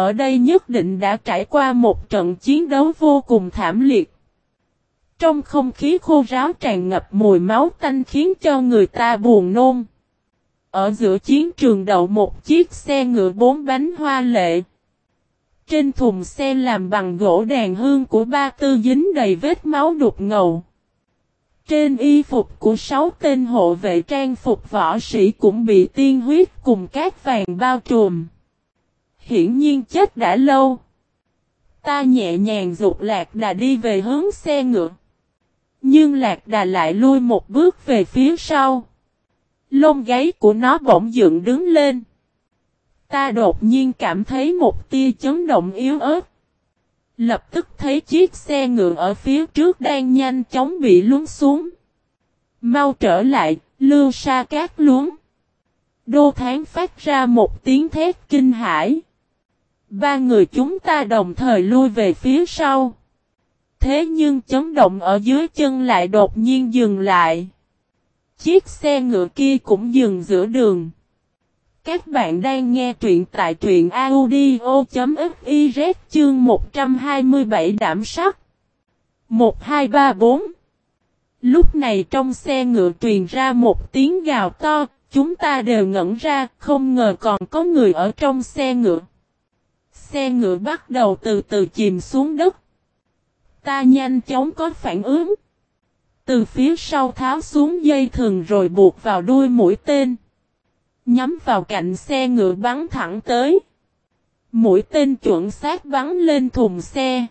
ở đây nhất định đã trải qua một trận chiến đấu vô cùng thảm liệt. Trong không khí khô ráo tràn ngập mùi máu tanh khiến cho người ta buồn nôn. Ở giữa chiến trường đậu một chiếc xe ngựa bốn bánh hoa lệ. Trên thùng xe làm bằng gỗ đàn hương của ba tư dính đầy vết máu đục ngầu. Trên y phục của sáu tên hộ vệ trang phục võ sĩ cũng bị tiên huyết cùng cát vàng bao trùm. Hiển nhiên chết đã lâu. Ta nhẹ nhàng rụt lạc đà đi về hướng xe ngựa. Nhưng lạc đà lại lui một bước về phía sau. Lông gáy của nó bỗng dựng đứng lên. Ta đột nhiên cảm thấy một tia chấn động yếu ớt. Lập tức thấy chiếc xe ngựa ở phía trước đang nhanh chóng bị lún xuống. Mau trở lại, lưu sa cát luống. Đô tháng phát ra một tiếng thét kinh hãi. Ba người chúng ta đồng thời lui về phía sau. Thế nhưng chấn động ở dưới chân lại đột nhiên dừng lại. Chiếc xe ngựa kia cũng dừng giữa đường. Các bạn đang nghe truyện tại truyện audio.fiz chương 127 đảm sắc. 1234 Lúc này trong xe ngựa truyền ra một tiếng gào to, chúng ta đều ngẩn ra, không ngờ còn có người ở trong xe ngựa. Xe ngựa bắt đầu từ từ chìm xuống đất. Ta nhanh chóng có phản ứng. Từ phía sau tháo xuống dây thừng rồi buộc vào đuôi mũi tên. Nhắm vào cạnh xe ngựa bắn thẳng tới. Mũi tên chuẩn xác bắn lên thùng xe.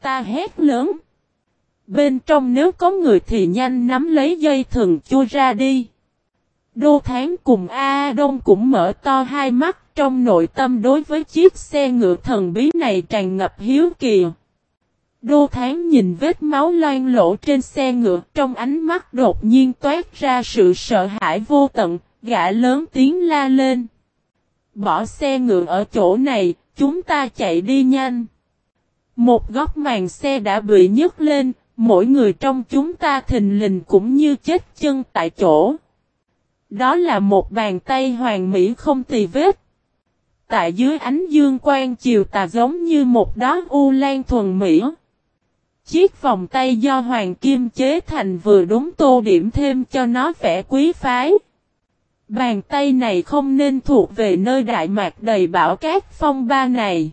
Ta hét lớn. Bên trong nếu có người thì nhanh nắm lấy dây thừng chui ra đi. Đô Tháng cùng A Đông cũng mở to hai mắt trong nội tâm đối với chiếc xe ngựa thần bí này tràn ngập hiếu kỳ. Đô Tháng nhìn vết máu loang lỗ trên xe ngựa trong ánh mắt đột nhiên toát ra sự sợ hãi vô tận, gã lớn tiếng la lên. Bỏ xe ngựa ở chỗ này, chúng ta chạy đi nhanh. Một góc màn xe đã bị nhấc lên, mỗi người trong chúng ta thình lình cũng như chết chân tại chỗ. Đó là một bàn tay hoàng mỹ không tì vết. Tại dưới ánh dương quang chiều tà giống như một đóa u lan thuần mỹ. Chiếc vòng tay do hoàng kim chế thành vừa đúng tô điểm thêm cho nó vẻ quý phái. Bàn tay này không nên thuộc về nơi Đại Mạc đầy bão cát phong ba này.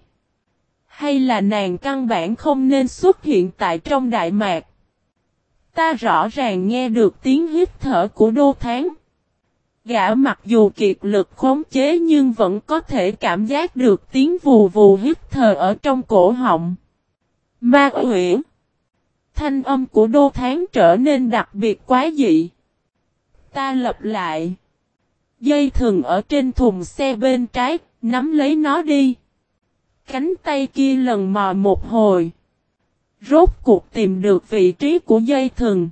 Hay là nàng căn bản không nên xuất hiện tại trong Đại Mạc. Ta rõ ràng nghe được tiếng hít thở của đô tháng. Gã mặc dù kiệt lực khống chế nhưng vẫn có thể cảm giác được tiếng vù vù hít thở ở trong cổ họng. Ma huyễn. Thanh âm của đô tháng trở nên đặc biệt quá dị. Ta lập lại. Dây thừng ở trên thùng xe bên trái, nắm lấy nó đi. Cánh tay kia lần mò một hồi. Rốt cuộc tìm được vị trí của dây thừng.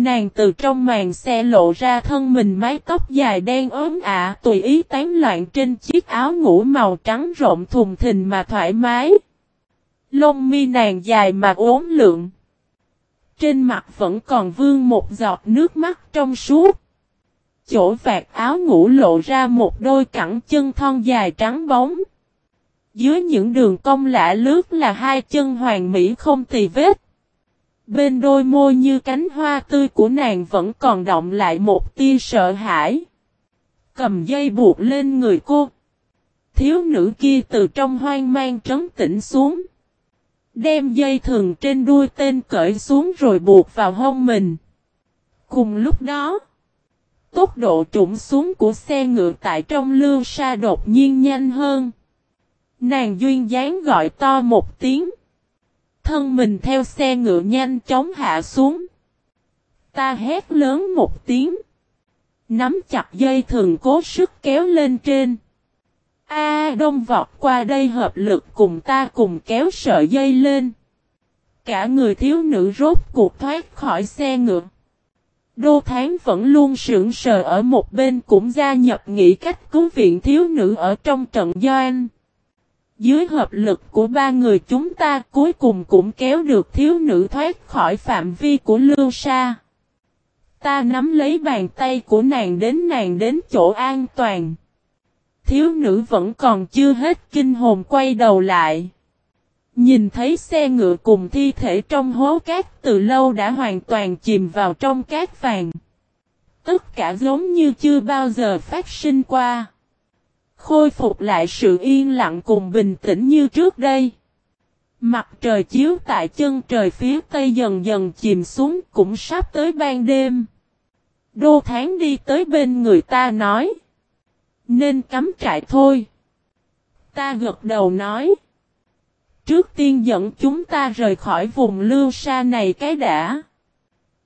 Nàng từ trong màn xe lộ ra thân mình mái tóc dài đen ốm ả, tùy ý tán loạn trên chiếc áo ngủ màu trắng rộng thùng thình mà thoải mái. Lông mi nàng dài mà ốm lượng. Trên mặt vẫn còn vương một giọt nước mắt trong suốt. Chỗ vạt áo ngủ lộ ra một đôi cẳng chân thon dài trắng bóng. Dưới những đường cong lạ lướt là hai chân hoàng mỹ không tì vết. Bên đôi môi như cánh hoa tươi của nàng vẫn còn động lại một tia sợ hãi. Cầm dây buộc lên người cô. Thiếu nữ kia từ trong hoang mang trấn tĩnh xuống. Đem dây thừng trên đuôi tên cởi xuống rồi buộc vào hông mình. Cùng lúc đó, tốc độ trụng xuống của xe ngựa tại trong lưu sa đột nhiên nhanh hơn. Nàng duyên dáng gọi to một tiếng. Thân mình theo xe ngựa nhanh chóng hạ xuống. Ta hét lớn một tiếng. Nắm chặt dây thường cố sức kéo lên trên. A, đông vọt qua đây hợp lực cùng ta cùng kéo sợi dây lên. Cả người thiếu nữ rốt cuộc thoát khỏi xe ngựa. Đô Tháng vẫn luôn sững sờ ở một bên cũng gia nhập nghĩ cách cứu viện thiếu nữ ở trong trận doanh. Dưới hợp lực của ba người chúng ta cuối cùng cũng kéo được thiếu nữ thoát khỏi phạm vi của lưu sa. Ta nắm lấy bàn tay của nàng đến nàng đến chỗ an toàn. thiếu nữ vẫn còn chưa hết kinh hồn quay đầu lại. Nhìn thấy xe ngựa cùng thi thể trong hố cát từ lâu đã hoàn toàn chìm vào trong cát vàng. Tất cả giống như chưa bao giờ phát sinh qua. Khôi phục lại sự yên lặng cùng bình tĩnh như trước đây. Mặt trời chiếu tại chân trời phía tây dần dần chìm xuống cũng sắp tới ban đêm. Đô tháng đi tới bên người ta nói. Nên cắm trại thôi. Ta gật đầu nói. Trước tiên dẫn chúng ta rời khỏi vùng lưu sa này cái đã.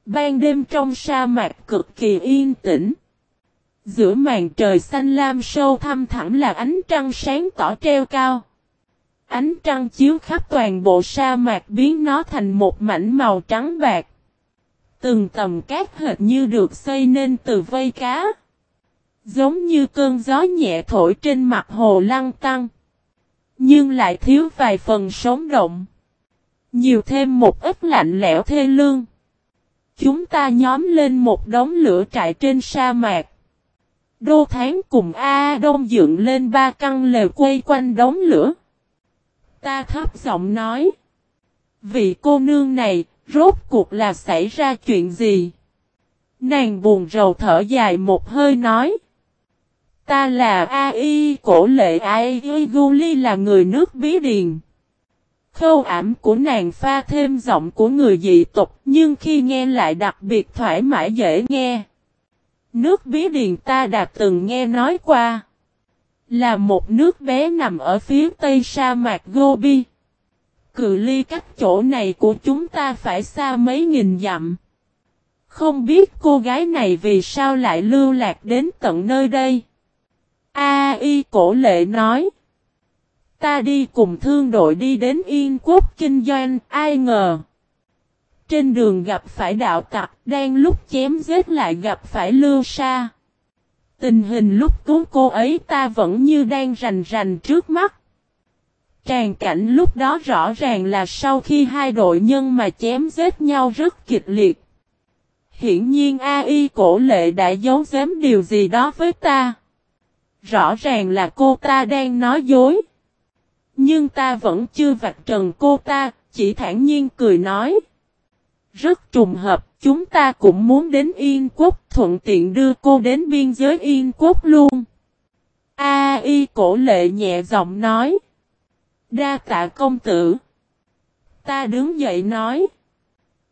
Ban đêm trong sa mạc cực kỳ yên tĩnh. Giữa màn trời xanh lam sâu thăm thẳm là ánh trăng sáng tỏ treo cao. Ánh trăng chiếu khắp toàn bộ sa mạc biến nó thành một mảnh màu trắng bạc. Từng tầm cát hệt như được xây nên từ vây cá. Giống như cơn gió nhẹ thổi trên mặt hồ lăng tăng. Nhưng lại thiếu vài phần sống động. Nhiều thêm một ít lạnh lẽo thê lương. Chúng ta nhóm lên một đống lửa trại trên sa mạc. Đô Tháng cùng A Đông dựng lên ba căn lều quay quanh đống lửa. Ta thấp giọng nói. Vị cô nương này, rốt cuộc là xảy ra chuyện gì? Nàng buồn rầu thở dài một hơi nói. Ta là A.I. cổ lệ A.I. Guli là người nước bí điền. Khâu ảm của nàng pha thêm giọng của người dị tục nhưng khi nghe lại đặc biệt thoải mái dễ nghe. Nước bí điền ta đã từng nghe nói qua. Là một nước bé nằm ở phía tây sa mạc Gobi. Cự ly cách chỗ này của chúng ta phải xa mấy nghìn dặm. Không biết cô gái này vì sao lại lưu lạc đến tận nơi đây. A y cổ lệ nói. Ta đi cùng thương đội đi đến Yên Quốc kinh doanh, ai ngờ. Trên đường gặp phải đạo tặc, đang lúc chém giết lại gặp phải lưu sa. Tình hình lúc cứu cô ấy ta vẫn như đang rành rành trước mắt. Tràn cảnh lúc đó rõ ràng là sau khi hai đội nhân mà chém giết nhau rất kịch liệt. Hiển nhiên AI cổ lệ đã giấu giếm điều gì đó với ta. Rõ ràng là cô ta đang nói dối. Nhưng ta vẫn chưa vạch trần cô ta, chỉ thản nhiên cười nói. Rất trùng hợp, chúng ta cũng muốn đến Yên Quốc, thuận tiện đưa cô đến biên giới Yên Quốc luôn. A y cổ lệ nhẹ giọng nói. Đa tạ công tử. Ta đứng dậy nói.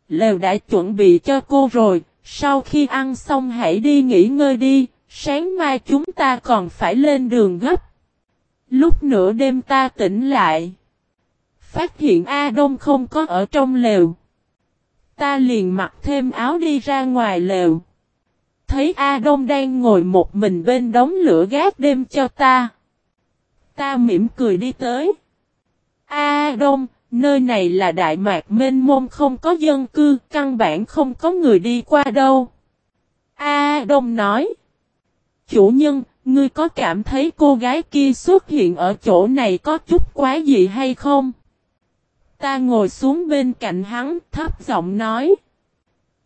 Lều đã chuẩn bị cho cô rồi, sau khi ăn xong hãy đi nghỉ ngơi đi, sáng mai chúng ta còn phải lên đường gấp. Lúc nửa đêm ta tỉnh lại. Phát hiện A Đông không có ở trong lều. Ta liền mặc thêm áo đi ra ngoài lều. Thấy A Đông đang ngồi một mình bên đống lửa gác đêm cho ta. Ta mỉm cười đi tới. A Đông, nơi này là Đại Mạc Mênh Môn không có dân cư, căn bản không có người đi qua đâu. A Đông nói. Chủ nhân, ngươi có cảm thấy cô gái kia xuất hiện ở chỗ này có chút quá gì hay không? Ta ngồi xuống bên cạnh hắn, thấp giọng nói.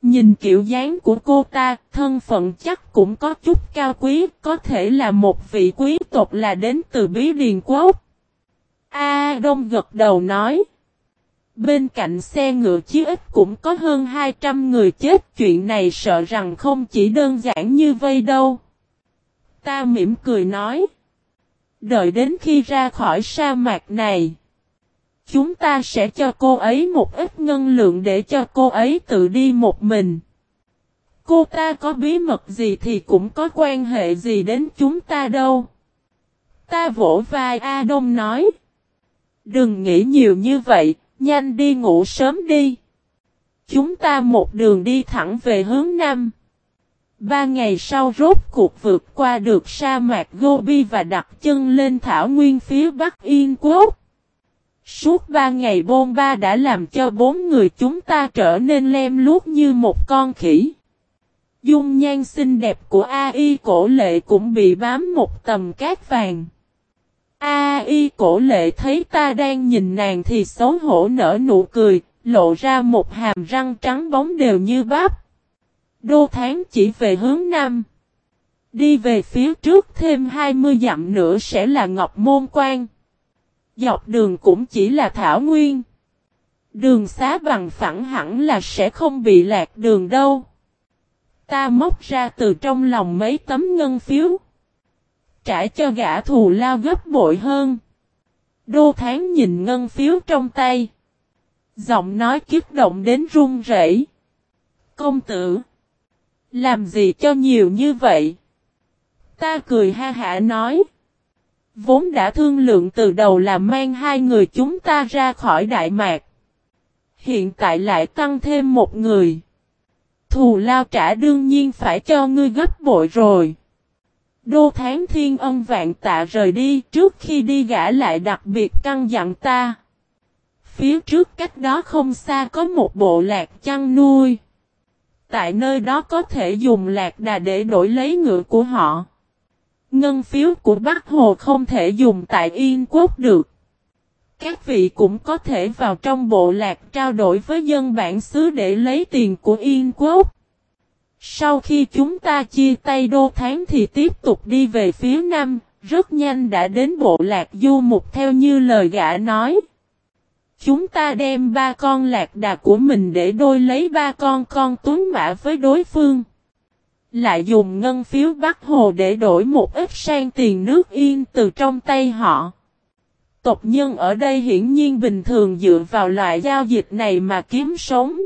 Nhìn kiểu dáng của cô ta, thân phận chắc cũng có chút cao quý, có thể là một vị quý tộc là đến từ bí điền quốc. A Đông gật đầu nói. Bên cạnh xe ngựa chí ít cũng có hơn 200 người chết chuyện này sợ rằng không chỉ đơn giản như vây đâu. Ta mỉm cười nói. Đợi đến khi ra khỏi sa mạc này. Chúng ta sẽ cho cô ấy một ít ngân lượng để cho cô ấy tự đi một mình. Cô ta có bí mật gì thì cũng có quan hệ gì đến chúng ta đâu. Ta vỗ vai A Đông nói. Đừng nghĩ nhiều như vậy, nhanh đi ngủ sớm đi. Chúng ta một đường đi thẳng về hướng Nam. Ba ngày sau rốt cuộc vượt qua được sa mạc Gobi và đặt chân lên thảo nguyên phía Bắc Yên Quốc. Suốt ba ngày bôn ba đã làm cho bốn người chúng ta trở nên lem luốc như một con khỉ. Dung nhan xinh đẹp của A.I. cổ lệ cũng bị bám một tầm cát vàng. A.I. cổ lệ thấy ta đang nhìn nàng thì xấu hổ nở nụ cười, lộ ra một hàm răng trắng bóng đều như bắp. Đô tháng chỉ về hướng Nam. Đi về phía trước thêm 20 dặm nữa sẽ là Ngọc Môn Quan. Dọc đường cũng chỉ là Thảo Nguyên. Đường xá bằng phẳng hẳn là sẽ không bị lạc đường đâu. Ta móc ra từ trong lòng mấy tấm ngân phiếu. Trả cho gã thù lao gấp bội hơn. Đô tháng nhìn ngân phiếu trong tay. Giọng nói kiếp động đến run rẩy. Công tử. Làm gì cho nhiều như vậy? Ta cười ha hả nói. Vốn đã thương lượng từ đầu là mang hai người chúng ta ra khỏi Đại Mạc. Hiện tại lại tăng thêm một người. Thù lao trả đương nhiên phải cho ngươi gấp bội rồi. Đô Tháng Thiên ân vạn tạ rời đi trước khi đi gã lại đặc biệt căng dặn ta. Phía trước cách đó không xa có một bộ lạc chăn nuôi. Tại nơi đó có thể dùng lạc đà để đổi lấy ngựa của họ. Ngân phiếu của Bắc Hồ không thể dùng tại Yên Quốc được. Các vị cũng có thể vào trong bộ lạc trao đổi với dân bản xứ để lấy tiền của Yên Quốc. Sau khi chúng ta chia tay đô tháng thì tiếp tục đi về phía nam, rất nhanh đã đến bộ lạc du mục theo như lời gã nói. Chúng ta đem ba con lạc đà của mình để đôi lấy ba con con tuấn mã với đối phương. Lại dùng ngân phiếu Bắc Hồ để đổi một ít sang tiền nước yên từ trong tay họ. Tộc nhân ở đây hiển nhiên bình thường dựa vào loại giao dịch này mà kiếm sống.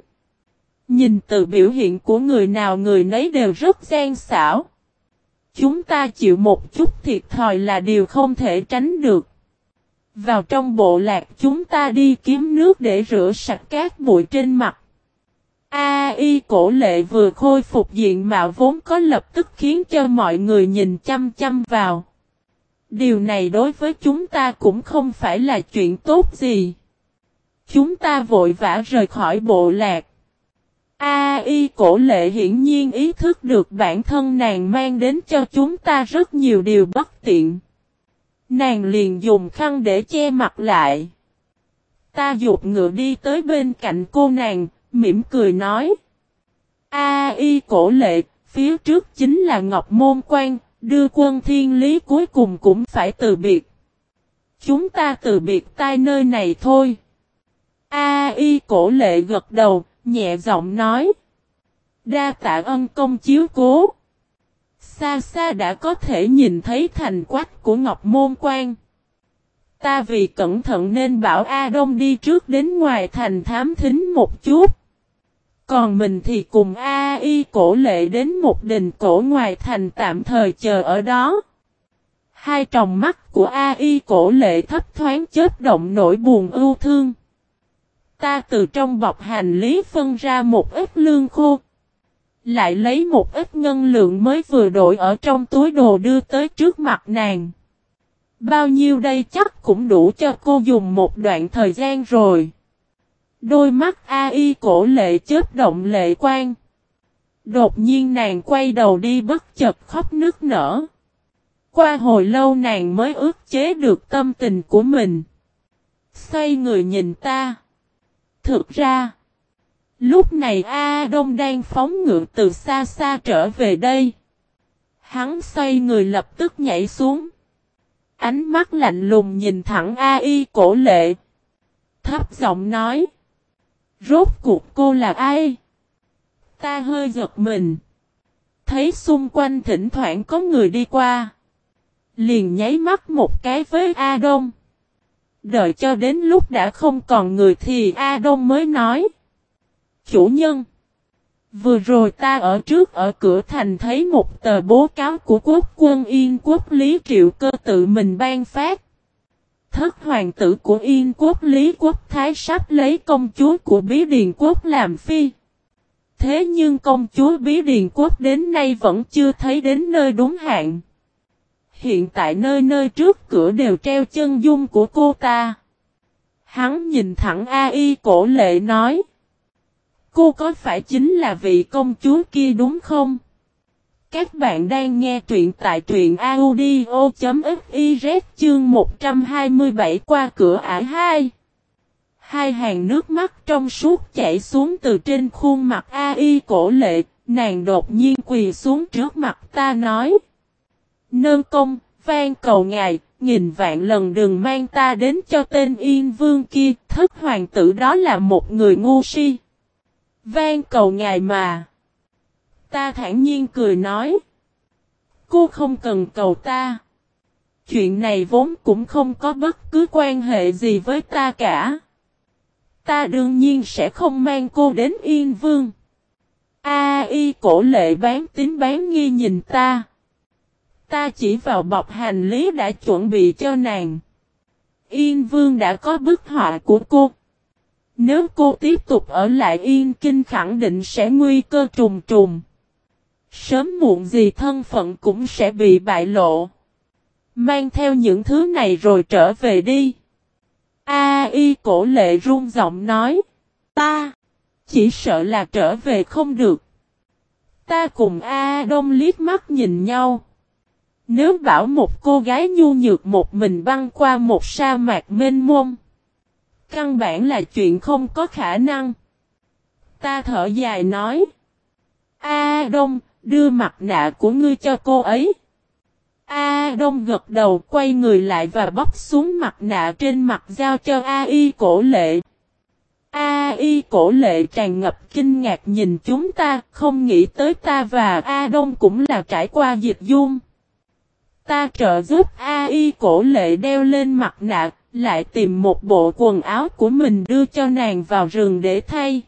Nhìn từ biểu hiện của người nào người nấy đều rất gian xảo. Chúng ta chịu một chút thiệt thòi là điều không thể tránh được. Vào trong bộ lạc chúng ta đi kiếm nước để rửa sạch các bụi trên mặt. A y cổ lệ vừa khôi phục diện mạo vốn có lập tức khiến cho mọi người nhìn chăm chăm vào. Điều này đối với chúng ta cũng không phải là chuyện tốt gì. Chúng ta vội vã rời khỏi bộ lạc. A y cổ lệ hiển nhiên ý thức được bản thân nàng mang đến cho chúng ta rất nhiều điều bất tiện. Nàng liền dùng khăn để che mặt lại. Ta dục ngựa đi tới bên cạnh cô nàng, mỉm cười nói. A y cổ lệ, phía trước chính là Ngọc Môn Quan, đưa quân thiên lý cuối cùng cũng phải từ biệt. Chúng ta từ biệt tai nơi này thôi. A y cổ lệ gật đầu, nhẹ giọng nói. Đa tạ ân công chiếu cố. Xa xa đã có thể nhìn thấy thành quách của Ngọc Môn Quan. Ta vì cẩn thận nên bảo A Đông đi trước đến ngoài thành thám thính một chút. Còn mình thì cùng A Y cổ lệ đến một đình cổ ngoài thành tạm thời chờ ở đó. Hai tròng mắt của A Y cổ lệ thấp thoáng chết động nỗi buồn ưu thương. Ta từ trong bọc hành lý phân ra một ít lương khô. Lại lấy một ít ngân lượng mới vừa đổi ở trong túi đồ đưa tới trước mặt nàng. Bao nhiêu đây chắc cũng đủ cho cô dùng một đoạn thời gian rồi. Đôi mắt A.I. cổ lệ chết động lệ quan. Đột nhiên nàng quay đầu đi bất chợt khóc nức nở. Qua hồi lâu nàng mới ước chế được tâm tình của mình. Xoay người nhìn ta. Thực ra, lúc này A Đông đang phóng ngựa từ xa xa trở về đây. Hắn xoay người lập tức nhảy xuống. Ánh mắt lạnh lùng nhìn thẳng a y cổ lệ. Thấp giọng nói. Rốt cuộc cô là ai? Ta hơi giật mình. Thấy xung quanh thỉnh thoảng có người đi qua. Liền nháy mắt một cái với A Đông. Đợi cho đến lúc đã không còn người thì A Đông mới nói. Chủ nhân. Vừa rồi ta ở trước ở cửa thành thấy một tờ bố cáo của quốc quân Yên quốc Lý Triệu Cơ tự mình ban phát. Thất hoàng tử của Yên quốc, Lý Quốc Thái sắp lấy công chúa của Bí Điền Quốc làm phi. Thế nhưng công chúa Bí Điền Quốc đến nay vẫn chưa thấy đến nơi đúng hạn. Hiện tại nơi nơi trước cửa đều treo chân dung của cô ta. Hắn nhìn thẳng A.I. cổ lệ nói. Cô có phải chính là vị công chúa kia đúng không? Các bạn đang nghe truyện tại truyện audio.fiz chương 127 qua cửa ải 2. Hai hàng nước mắt trong suốt chảy xuống từ trên khuôn mặt ai cổ lệ, nàng đột nhiên quỳ xuống trước mặt ta nói. Nơn công, van cầu ngài, nghìn vạn lần đừng mang ta đến cho tên Yên Vương kia, thất hoàng tử đó là một người ngu si. Van cầu ngài mà. Ta thản nhiên cười nói. Cô không cần cầu ta. Chuyện này vốn cũng không có bất cứ quan hệ gì với ta cả. Ta đương nhiên sẽ không mang cô đến Yên Vương. A y cổ lệ bán tín bán nghi nhìn ta. Ta chỉ vào bọc hành lý đã chuẩn bị cho nàng. Yên Vương đã có bức họa của cô. Nếu cô tiếp tục ở lại Yên Kinh khẳng định sẽ nguy cơ trùng trùng. Sớm muộn gì thân phận cũng sẽ bị bại lộ. Mang theo những thứ này rồi trở về đi. A y cổ lệ run giọng nói. Ta. Chỉ sợ là trở về không được. Ta cùng A Đông liếc mắt nhìn nhau. Nếu bảo một cô gái nhu nhược một mình băng qua một sa mạc mênh mông. Căn bản là chuyện không có khả năng. Ta thở dài nói. A Đông, đưa mặt nạ của ngươi cho cô ấy. A Đông gật đầu quay người lại và bóc xuống mặt nạ trên mặt giao cho A Y cổ lệ. A y cổ lệ tràn ngập kinh ngạc nhìn chúng ta, không nghĩ tới ta và A Đông cũng là trải qua dịch dung. Ta trợ giúp A y cổ lệ đeo lên mặt nạ, lại tìm một bộ quần áo của mình đưa cho nàng vào rừng để thay.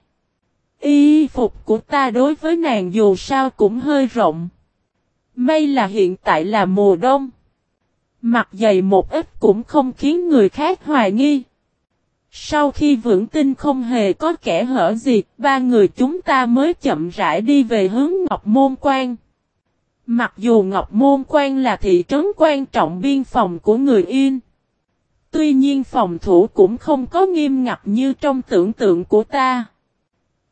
Y phục của ta đối với nàng dù sao cũng hơi rộng. May là hiện tại là mùa đông. mặc dày một ít cũng không khiến người khác hoài nghi. Sau khi vững tin không hề có kẻ hở gì, ba người chúng ta mới chậm rãi đi về hướng Ngọc Môn Quan. Mặc dù Ngọc Môn Quan là thị trấn quan trọng biên phòng của người Yên. Tuy nhiên phòng thủ cũng không có nghiêm ngặt như trong tưởng tượng của ta.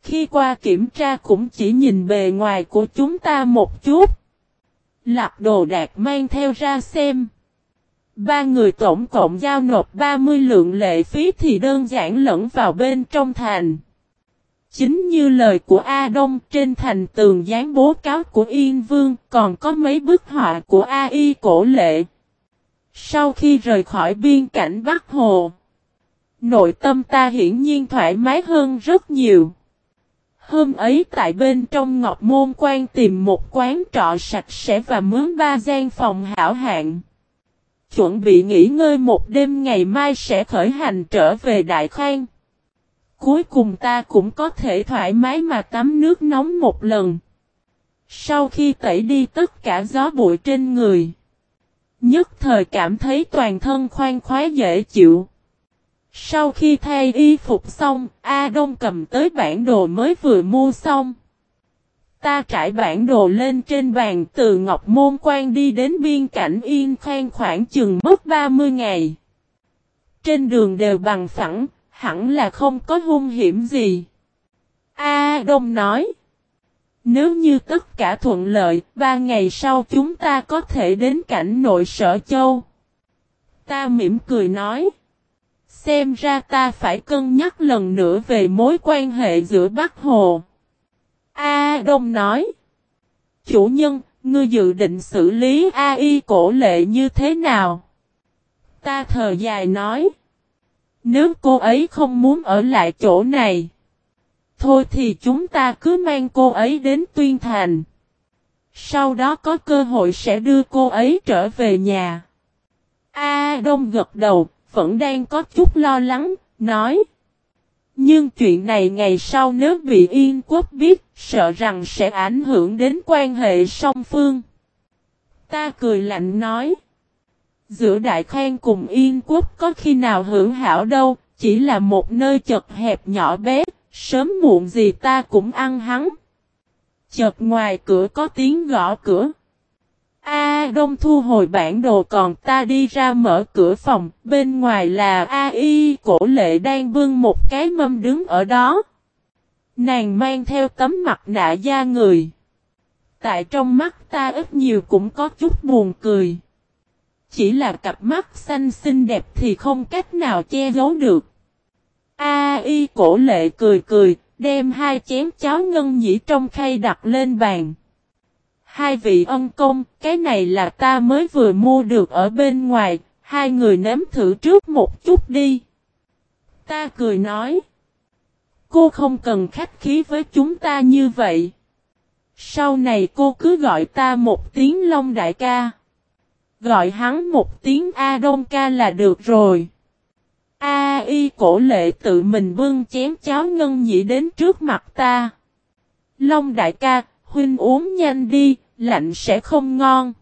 Khi qua kiểm tra cũng chỉ nhìn bề ngoài của chúng ta một chút. Lạp đồ đạc mang theo ra xem. Ba người tổng cộng giao nộp 30 lượng lệ phí thì đơn giản lẫn vào bên trong thành. Chính như lời của A Đông trên thành tường dán bố cáo của Yên Vương còn có mấy bức họa của A Y cổ lệ. Sau khi rời khỏi biên cảnh Bắc Hồ, nội tâm ta hiển nhiên thoải mái hơn rất nhiều. Hôm ấy tại bên trong Ngọc Môn Quan tìm một quán trọ sạch sẽ và mướn ba gian phòng hảo hạng chuẩn bị nghỉ ngơi một đêm ngày mai sẽ khởi hành trở về Đại Khang. Cuối cùng ta cũng có thể thoải mái mà tắm nước nóng một lần. Sau khi tẩy đi tất cả gió bụi trên người. Nhất thời cảm thấy toàn thân khoan khoái dễ chịu. Sau khi thay y phục xong, A Đông cầm tới bản đồ mới vừa mua xong. Ta trải bản đồ lên trên bàn từ Ngọc Môn Quan đi đến biên cảnh Yên Khang khoảng chừng mất 30 ngày. Trên đường đều bằng phẳng, hẳn là không có hung hiểm gì. A Đông nói. Nếu như tất cả thuận lợi, ba ngày sau chúng ta có thể đến cảnh nội sở châu. Ta mỉm cười nói. Xem ra ta phải cân nhắc lần nữa về mối quan hệ giữa Bắc Hồ. A Đông nói. Chủ nhân, ngươi dự định xử lý A Y cổ lệ như thế nào? Ta thờ dài nói. Nếu cô ấy không muốn ở lại chỗ này. Thôi thì chúng ta cứ mang cô ấy đến tuyên thành. Sau đó có cơ hội sẽ đưa cô ấy trở về nhà. A Đông gật đầu, vẫn đang có chút lo lắng, nói. Nhưng chuyện này ngày sau nếu bị Yên quốc biết, sợ rằng sẽ ảnh hưởng đến quan hệ song phương. Ta cười lạnh nói. Giữa Đại Khang cùng Yên quốc có khi nào hưởng hảo đâu, chỉ là một nơi chật hẹp nhỏ bé, sớm muộn gì ta cũng ăn hắn. Chợt ngoài cửa có tiếng gõ cửa. A Đông thu hồi bản đồ còn ta đi ra mở cửa phòng, bên ngoài là A Y cổ lệ đang vương một cái mâm đứng ở đó. Nàng mang theo tấm mặt nạ da người. Tại trong mắt ta ít nhiều cũng có chút buồn cười. Chỉ là cặp mắt xanh xinh đẹp thì không cách nào che giấu được. A Y cổ lệ cười cười, đem hai chén cháo ngân nhĩ trong khay đặt lên bàn. Hai vị ân công, cái này là ta mới vừa mua được ở bên ngoài, hai người nếm thử trước một chút đi. Ta cười nói. Cô không cần khách khí với chúng ta như vậy. Sau này cô cứ gọi ta một tiếng Long Đại ca. Gọi hắn một tiếng A Đông ca là được rồi. A y cổ lệ tự mình bưng chén cháo ngân nhị đến trước mặt ta. Long đại ca, huynh uống nhanh đi, lạnh sẽ không ngon.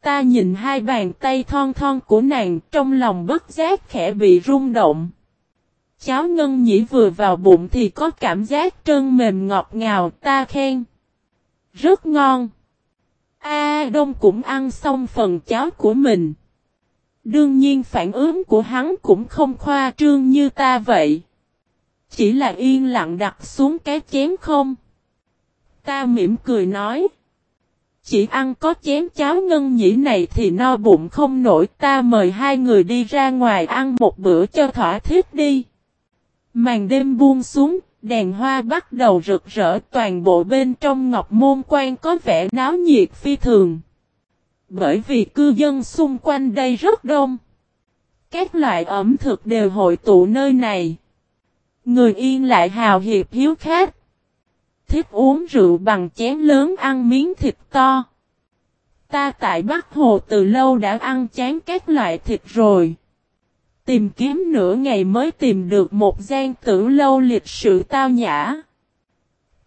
Ta nhìn hai bàn tay thon thon của nàng trong lòng bất giác khẽ bị rung động. Cháo ngân nhĩ vừa vào bụng thì có cảm giác trơn mềm ngọt ngào, ta khen. Rất ngon. A Đông cũng ăn xong phần cháo của mình. Đương nhiên phản ứng của hắn cũng không khoa trương như ta vậy. Chỉ là yên lặng đặt xuống cái chén không. Ta mỉm cười nói. Chỉ ăn có chén cháo ngân nhĩ này thì no bụng không nổi ta mời hai người đi ra ngoài ăn một bữa cho thỏa thiết đi. Màn đêm buông xuống, đèn hoa bắt đầu rực rỡ toàn bộ bên trong ngọc môn quan có vẻ náo nhiệt phi thường. Bởi vì cư dân xung quanh đây rất đông. Các loại ẩm thực đều hội tụ nơi này. Người yên lại hào hiệp hiếu khách. Thích uống rượu bằng chén lớn ăn miếng thịt to. Ta tại Bắc Hồ từ lâu đã ăn chán các loại thịt rồi. Tìm kiếm nửa ngày mới tìm được một gian tử lâu lịch sự tao nhã.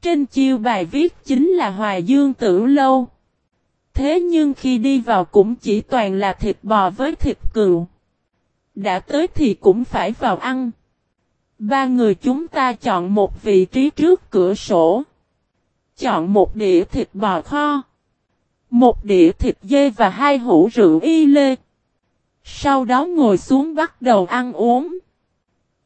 Trên chiêu bài viết chính là Hoài Dương tử lâu. Thế nhưng khi đi vào cũng chỉ toàn là thịt bò với thịt cừu. Đã tới thì cũng phải vào ăn. Ba người chúng ta chọn một vị trí trước cửa sổ. Chọn một đĩa thịt bò kho. Một đĩa thịt dê và hai hũ rượu y lê. Sau đó ngồi xuống bắt đầu ăn uống.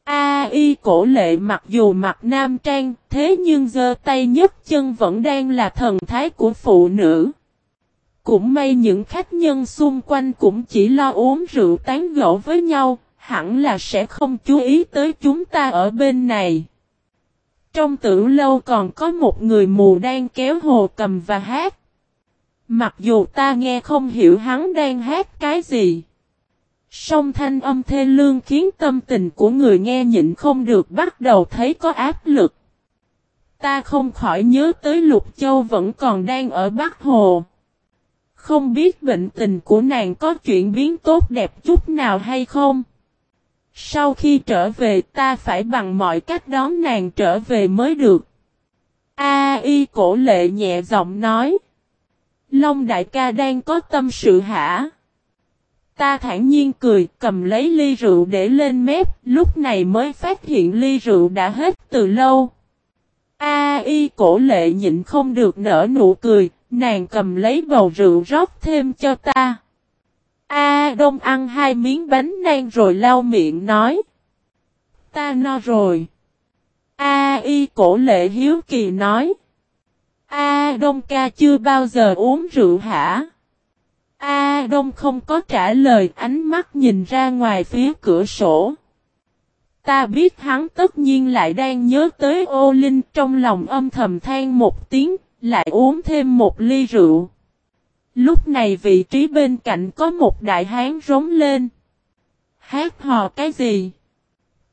A y cổ lệ mặc dù mặc nam trang, thế nhưng giơ tay nhấc chân vẫn đang là thần thái của phụ nữ. Cũng may những khách nhân xung quanh cũng chỉ lo uống rượu tán gẫu với nhau, hẳn là sẽ không chú ý tới chúng ta ở bên này. Trong tử lâu còn có một người mù đang kéo hồ cầm và hát. Mặc dù ta nghe không hiểu hắn đang hát cái gì. Song thanh âm thê lương khiến tâm tình của người nghe nhịn không được bắt đầu thấy có áp lực. Ta không khỏi nhớ tới Lục Châu vẫn còn đang ở Bắc Hồ. Không biết bệnh tình của nàng có chuyển biến tốt đẹp chút nào hay không? Sau khi trở về ta phải bằng mọi cách đón nàng trở về mới được. A y cổ lệ nhẹ giọng nói. Long đại ca đang có tâm sự hả? Ta thản nhiên cười cầm lấy ly rượu để lên mép, lúc này mới phát hiện ly rượu đã hết từ lâu. A y cổ lệ nhịn không được nở nụ cười, nàng cầm lấy bầu rượu rót thêm cho ta. A Đông ăn hai miếng bánh nan rồi lau miệng nói. Ta no rồi. A y cổ lệ hiếu kỳ nói. A Đông ca chưa bao giờ uống rượu hả? A Đông không có trả lời ánh mắt nhìn ra ngoài phía cửa sổ. Ta biết hắn tất nhiên lại đang nhớ tới ô linh trong lòng âm thầm than một tiếng, lại uống thêm một ly rượu. Lúc này vị trí bên cạnh có một đại hán rống lên. Hát hò cái gì?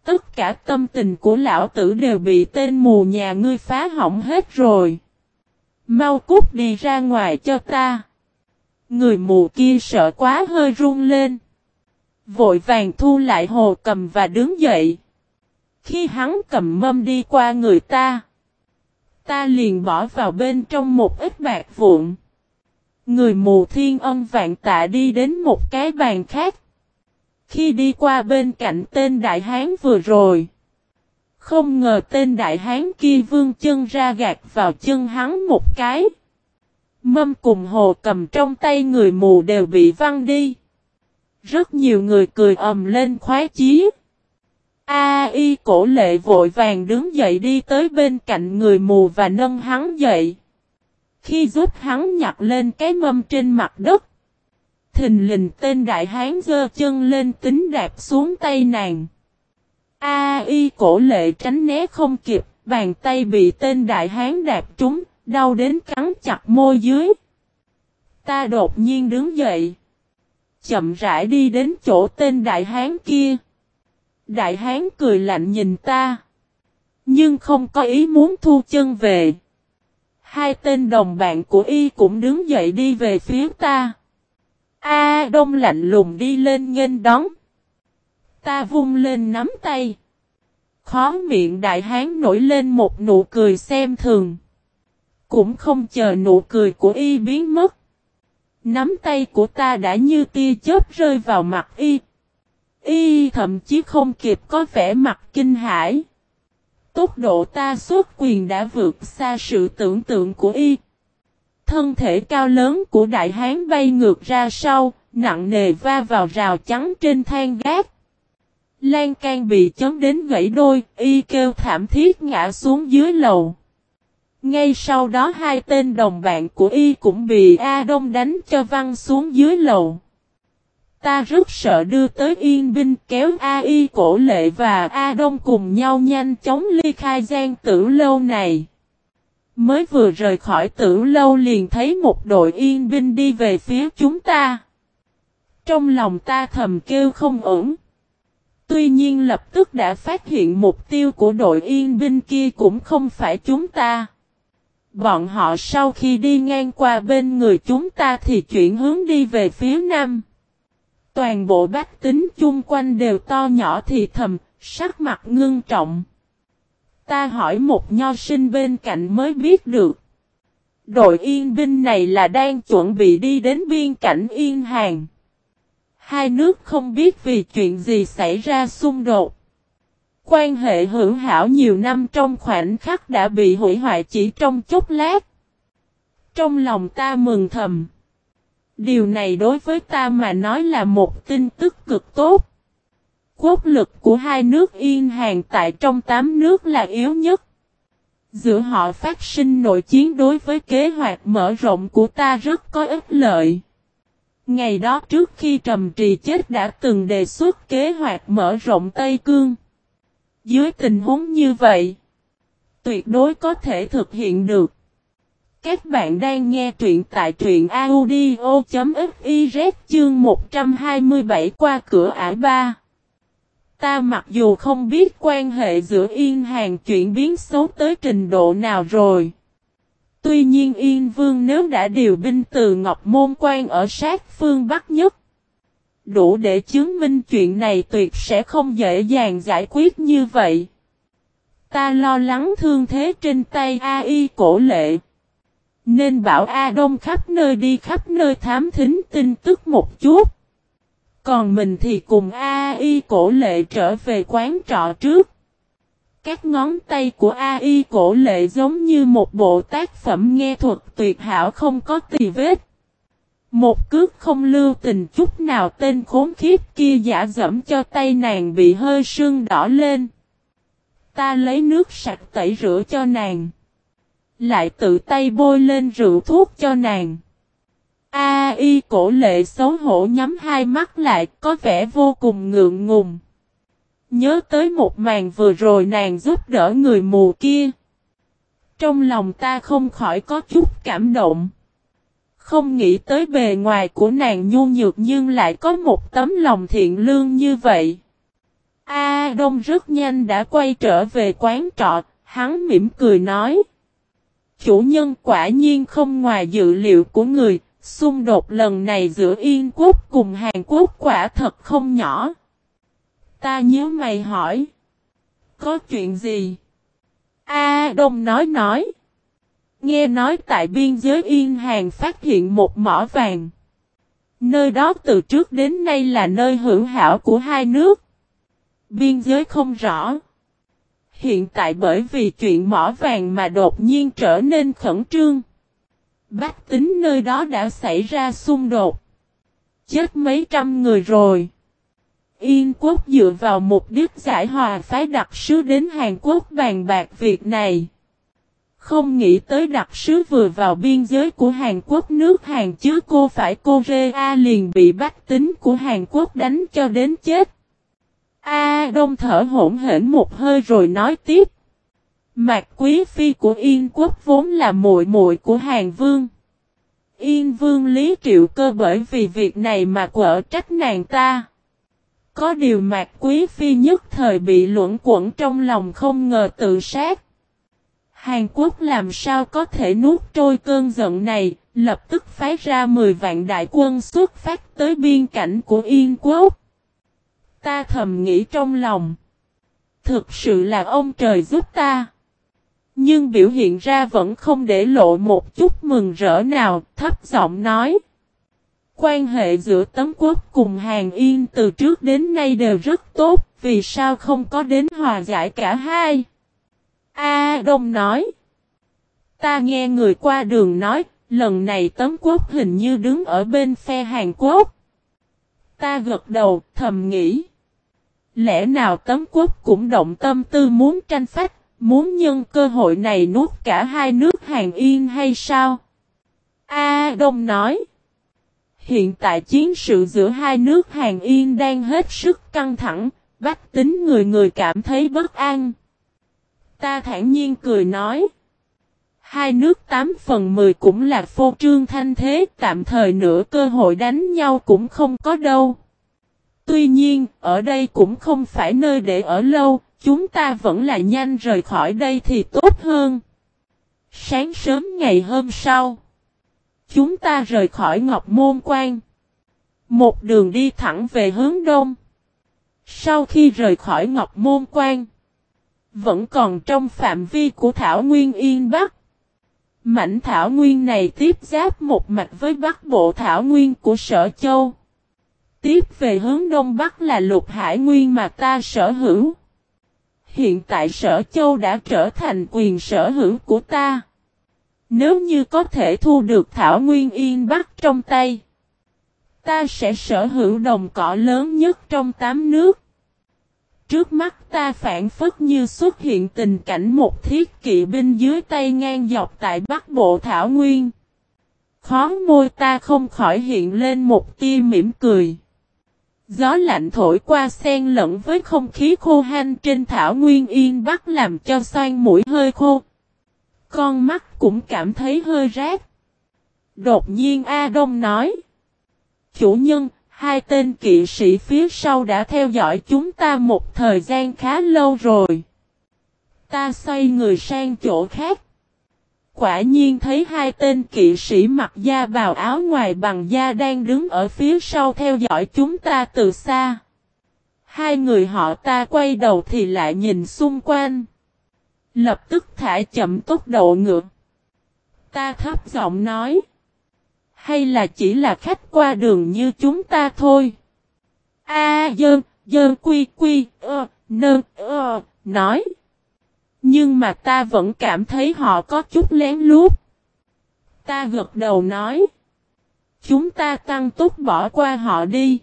Tất cả tâm tình của lão tử đều bị tên mù nhà ngươi phá hỏng hết rồi. Mau cút đi ra ngoài cho ta. Người mù kia sợ quá hơi run lên. Vội vàng thu lại hồ cầm và đứng dậy. Khi hắn cầm mâm đi qua người ta. Ta liền bỏ vào bên trong một ít bạc vụn. Người mù thiên ân vạn tạ đi đến một cái bàn khác. Khi đi qua bên cạnh tên đại hán vừa rồi. Không ngờ tên đại hán kia vương chân ra gạt vào chân hắn một cái. Mâm cùng hồ cầm trong tay người mù đều bị văng đi. Rất nhiều người cười ầm lên khoái chí. A y cổ lệ vội vàng đứng dậy đi tới bên cạnh người mù và nâng hắn dậy. Khi giúp hắn nhặt lên cái mâm trên mặt đất. Thình lình tên đại hán giơ chân lên tính đạp xuống tay nàng. A y cổ lệ tránh né không kịp, bàn tay bị tên đại hán đạp trúng, Đau đến cắn chặt môi dưới. Ta đột nhiên đứng dậy. Chậm rãi đi đến chỗ tên đại hán kia. Đại hán cười lạnh nhìn ta. Nhưng không có ý muốn thu chân về. Hai tên đồng bạn của y cũng đứng dậy đi về phía ta. A, đông lạnh lùng đi lên nghênh đón. Ta vung lên nắm tay. Khó miệng đại hán nổi lên một nụ cười xem thường. Cũng không chờ nụ cười của y biến mất. Nắm tay của ta đã như tia chớp rơi vào mặt y. Y thậm chí không kịp có vẻ mặt kinh hãi. Tốc độ ta xuất quyền đã vượt xa sự tưởng tượng của y. Thân thể cao lớn của đại hán bay ngược ra sau, nặng nề va vào rào chắn trên thang gác. Lan can bị chấn đến gãy đôi, y kêu thảm thiết ngã xuống dưới lầu. Ngay sau đó hai tên đồng bạn của y cũng bị A Đông đánh cho văng xuống dưới lầu. Ta rất sợ đưa tới yên binh kéo A Y cổ lệ và A Đông cùng nhau nhanh chóng ly khai gian tử lâu này. Mới vừa rời khỏi tử lâu liền thấy một đội yên binh đi về phía chúng ta. Trong lòng ta thầm kêu không ổn. Tuy nhiên lập tức đã phát hiện mục tiêu của đội yên binh kia cũng không phải chúng ta. Bọn họ sau khi đi ngang qua bên người chúng ta thì chuyển hướng đi về phía nam. Toàn bộ bách tính chung quanh đều to nhỏ thì thầm, sắc mặt ngưng trọng. Ta hỏi một nho sinh bên cạnh mới biết được. Đội yên binh này là đang chuẩn bị đi đến biên cảnh Yên Hàng. Hai nước không biết vì chuyện gì xảy ra xung đột. Quan hệ hữu hảo nhiều năm trong khoảnh khắc đã bị hủy hoại chỉ trong chốc lát. Trong lòng ta mừng thầm. Điều này đối với ta mà nói là một tin tức cực tốt. Quốc lực của hai nước yên hàng tại trong tám nước là yếu nhất. Giữa họ phát sinh nội chiến đối với kế hoạch mở rộng của ta rất có ích lợi. Ngày đó trước khi Trầm Trì chết đã từng đề xuất kế hoạch mở rộng Tây Cương. Dưới tình huống như vậy, tuyệt đối có thể thực hiện được. Các bạn đang nghe truyện tại truyện audio.fiz chương 127 qua cửa ải 3. Ta mặc dù không biết quan hệ giữa Yên Hàng chuyển biến xấu tới trình độ nào rồi. Tuy nhiên Yên Vương nếu đã điều binh từ Ngọc Môn quan ở sát phương Bắc nhất. Đủ để chứng minh chuyện này tuyệt sẽ không dễ dàng giải quyết như vậy. Ta lo lắng thương thế trên tay ai cổ lệ. Nên bảo A Đông khắp nơi đi khắp nơi thám thính tin tức một chút. Còn mình thì cùng a y cổ lệ trở về quán trọ trước. Các ngón tay của a y cổ lệ giống như một bộ tác phẩm nghe thuật tuyệt hảo không có tì vết. Một cước không lưu tình chút nào tên khốn khiếp kia giả dẫm cho tay nàng bị hơi sưng đỏ lên. Ta lấy nước sạch tẩy rửa cho nàng. Lại tự tay bôi lên rượu thuốc cho nàng. A y cổ lệ xấu hổ nhắm hai mắt lại có vẻ vô cùng ngượng ngùng. Nhớ tới một màn vừa rồi nàng giúp đỡ người mù kia. Trong lòng ta không khỏi có chút cảm động. Không nghĩ tới bề ngoài của nàng nhu nhược nhưng lại có một tấm lòng thiện lương như vậy. A Đông rất nhanh đã quay trở về quán trọ, hắn mỉm cười nói. Chủ nhân quả nhiên không ngoài dự liệu của người, xung đột lần này giữa Yên Quốc cùng Hàn Quốc quả thật không nhỏ. Ta nhớ mày hỏi. Có chuyện gì? A Đông nói nói. Nghe nói tại biên giới Yên Hàn phát hiện một mỏ vàng. Nơi đó từ trước đến nay là nơi hữu hảo của hai nước. Biên giới không rõ. Hiện tại bởi vì chuyện mỏ vàng mà đột nhiên trở nên khẩn trương. Bách tính nơi đó đã xảy ra xung đột. Chết mấy trăm người rồi. Yên quốc dựa vào mục đích giải hòa phái đặc sứ đến Hàn Quốc bàn bạc việc này. Không nghĩ tới đặc sứ vừa vào biên giới của Hàn Quốc nước Hàn chứ cô phải cô Rê A liền bị bách tính của Hàn Quốc đánh cho đến chết. A Đông thở hỗn hển một hơi rồi nói tiếp. Mạc Quý Phi của Yên Quốc vốn là muội muội của Hàng Vương. Yên Vương Lý Triệu Cơ bởi vì việc này mà quở trách nàng ta. Có điều Mạc Quý Phi nhất thời bị luẩn quẩn trong lòng không ngờ tự sát. Hàn Quốc làm sao có thể nuốt trôi cơn giận này, lập tức phái ra 10 vạn đại quân xuất phát tới biên cảnh của Yên Quốc. Ta thầm nghĩ trong lòng. Thực sự là ông trời giúp ta. Nhưng biểu hiện ra vẫn không để lộ một chút mừng rỡ nào, thấp giọng nói. Quan hệ giữa Tấm Quốc cùng Hàng Yên từ trước đến nay đều rất tốt, vì sao không có đến hòa giải cả hai? A Đông nói. Ta nghe người qua đường nói, lần này Tấm Quốc hình như đứng ở bên phe Hàn Quốc. Ta gật đầu, thầm nghĩ. Lẽ nào Tấm Quốc cũng động tâm tư muốn tranh phách, muốn nhân cơ hội này nuốt cả hai nước Hàn Yên hay sao? A Đông nói. Hiện tại chiến sự giữa hai nước Hàn Yên đang hết sức căng thẳng, bách tính người người cảm thấy bất an. Ta thản nhiên cười nói. Hai nước 8 phần 10 cũng là phô trương thanh thế, tạm thời nửa cơ hội đánh nhau cũng không có đâu. Tuy nhiên, ở đây cũng không phải nơi để ở lâu, chúng ta vẫn là nhanh rời khỏi đây thì tốt hơn. Sáng sớm ngày hôm sau, chúng ta rời khỏi Ngọc Môn Quan. Một đường đi thẳng về hướng đông. Sau khi rời khỏi Ngọc Môn Quan, vẫn còn trong phạm vi của Thảo Nguyên Yên Bắc. Mảnh Thảo Nguyên này tiếp giáp một mạch với Bắc Bộ Thảo Nguyên của Sở Châu. Tiếp về hướng Đông Bắc là Lục Hải Nguyên mà ta sở hữu. Hiện tại Sở Châu đã trở thành quyền sở hữu của ta. Nếu như có thể thu được Thảo Nguyên Yên Bắc trong tay, ta sẽ sở hữu đồng cỏ lớn nhất trong tám nước. Trước mắt ta phản phất như xuất hiện tình cảnh một thiết kỵ binh dưới tay ngang dọc tại Bắc Bộ Thảo Nguyên. Khó môi ta không khỏi hiện lên một tia mỉm cười. Gió lạnh thổi qua xen lẫn với không khí khô hanh trên Thảo Nguyên Yên Bắc làm cho xoan mũi hơi khô. Con mắt cũng cảm thấy hơi rát. Đột nhiên A Đông nói. Chủ nhân, Hai tên kỵ sĩ phía sau đã theo dõi chúng ta một thời gian khá lâu rồi. Ta xoay người sang chỗ khác. Quả nhiên thấy hai tên kỵ sĩ mặc da vào áo ngoài bằng da đang đứng ở phía sau theo dõi chúng ta từ xa. Hai người họ ta quay đầu thì lại nhìn xung quanh. Lập tức thả chậm tốc độ ngược. Ta thấp giọng nói. Hay là chỉ là khách qua đường như chúng ta thôi? A dơn, dơn quy quy, ơ, nơn, ơ, nói. Nhưng mà ta vẫn cảm thấy họ có chút lén lút. Ta gật đầu nói. Chúng ta tăng tốc bỏ qua họ đi.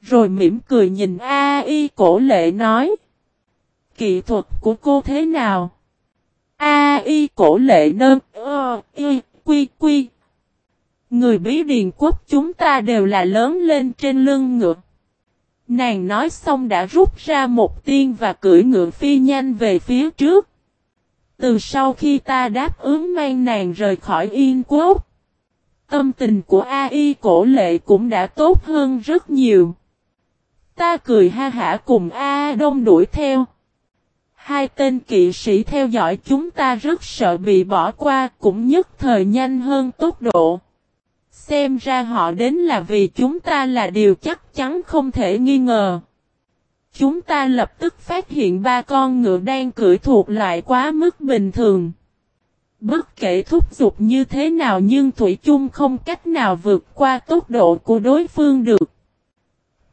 Rồi mỉm cười nhìn A y cổ lệ nói. Kỹ thuật của cô thế nào? A y cổ lệ nơm ơ, y, quy quy, Người bí điền quốc chúng ta đều là lớn lên trên lưng ngựa. Nàng nói xong đã rút ra một tiên và cưỡi ngựa phi nhanh về phía trước. Từ sau khi ta đáp ứng mang nàng rời khỏi Yên Quốc, tâm tình của AI cổ lệ cũng đã tốt hơn rất nhiều. Ta cười ha hả cùng A Đông đuổi theo. Hai tên kỵ sĩ theo dõi chúng ta rất sợ bị bỏ qua cũng nhất thời nhanh hơn tốc độ. Xem ra họ đến là vì chúng ta là điều chắc chắn không thể nghi ngờ. Chúng ta lập tức phát hiện ba con ngựa đang cưỡi thuộc loại quá mức bình thường. Bất kể thúc giục như thế nào nhưng Thủy chung không cách nào vượt qua tốc độ của đối phương được.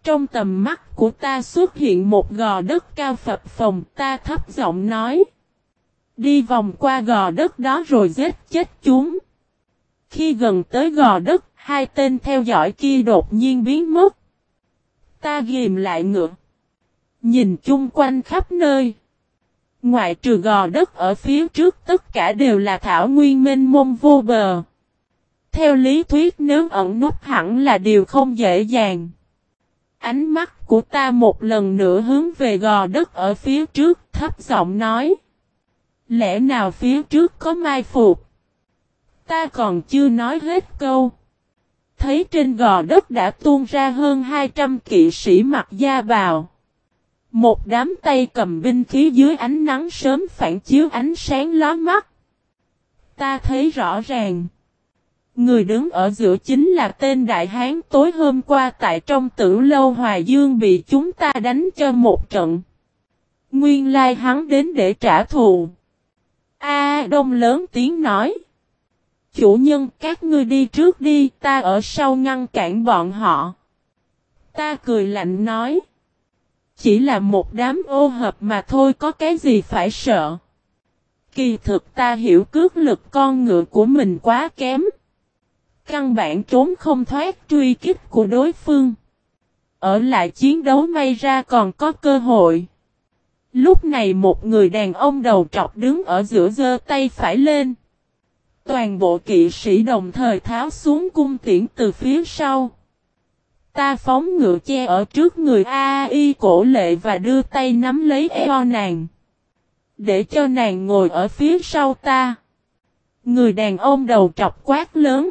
Trong tầm mắt của ta xuất hiện một gò đất cao phập phồng, ta thấp giọng nói. Đi vòng qua gò đất đó rồi giết chết chúng. Khi gần tới gò đất, hai tên theo dõi kia đột nhiên biến mất. Ta ghim lại ngựa. Nhìn chung quanh khắp nơi. Ngoại trừ gò đất ở phía trước tất cả đều là thảo nguyên minh mông vô bờ. Theo lý thuyết nếu ẩn nút hẳn là điều không dễ dàng. Ánh mắt của ta một lần nữa hướng về gò đất ở phía trước thấp giọng nói. Lẽ nào phía trước có mai phục? Ta còn chưa nói hết câu. Thấy trên gò đất đã tuôn ra hơn 200 kỵ sĩ mặc da bào. Một đám tay cầm binh khí dưới ánh nắng sớm phản chiếu ánh sáng ló mắt. Ta thấy rõ ràng. Người đứng ở giữa chính là tên đại hán tối hôm qua tại trong tử lâu Hoài Dương bị chúng ta đánh cho một trận. Nguyên lai hắn đến để trả thù. A Đông lớn tiếng nói. Chủ nhân, các ngươi đi trước đi, ta ở sau ngăn cản bọn họ. Ta cười lạnh nói. Chỉ là một đám ô hợp mà thôi, có cái gì phải sợ. Kỳ thực ta hiểu cước lực con ngựa của mình quá kém. Căn bản trốn không thoát truy kích của đối phương. Ở lại chiến đấu may ra còn có cơ hội. Lúc này một người đàn ông đầu trọc đứng ở giữa giơ tay phải lên. Toàn bộ kỵ sĩ đồng thời tháo xuống cung tiễn từ phía sau. Ta phóng ngựa che ở trước người A.I. cổ lệ và đưa tay nắm lấy eo nàng. Để cho nàng ngồi ở phía sau ta. Người đàn ông đầu trọc quát lớn.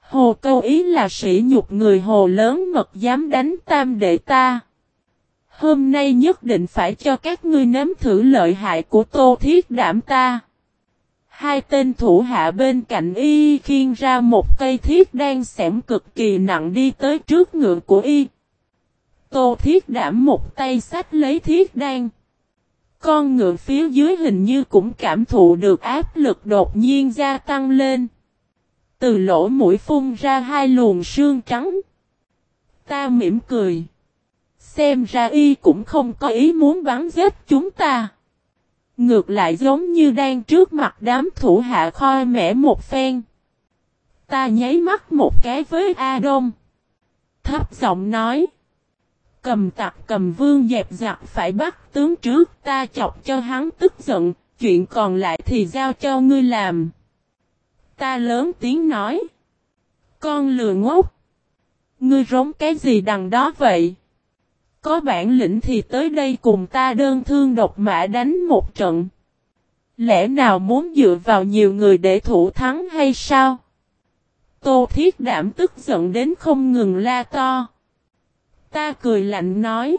Hồ câu ý là sĩ nhục người hồ lớn mật dám đánh tam đệ ta. Hôm nay nhất định phải cho các ngươi nếm thử lợi hại của tô thiết đảm ta. Hai tên thủ hạ bên cạnh y khiên ra một cây thiết đang xẻm cực kỳ nặng đi tới trước ngựa của y. Tô thiết đảm một tay sách lấy thiết đan. Con ngựa phía dưới hình như cũng cảm thụ được áp lực đột nhiên gia tăng lên. Từ lỗ mũi phun ra hai luồng sương trắng. Ta mỉm cười. Xem ra y cũng không có ý muốn bắn giết chúng ta. Ngược lại giống như đang trước mặt đám thủ hạ khoi mẻ một phen. Ta nháy mắt một cái với A Đông. Thấp giọng nói. Cầm tặc cầm vương dẹp giặc phải bắt tướng trước, ta chọc cho hắn tức giận. Chuyện còn lại thì giao cho ngươi làm. Ta lớn tiếng nói. Con lừa ngốc. Ngươi rống cái gì đằng đó vậy? Có bản lĩnh thì tới đây cùng ta đơn thương độc mã đánh một trận. Lẽ nào muốn dựa vào nhiều người để thủ thắng hay sao? Tô Thiết Đảm tức giận đến không ngừng la to. Ta cười lạnh nói.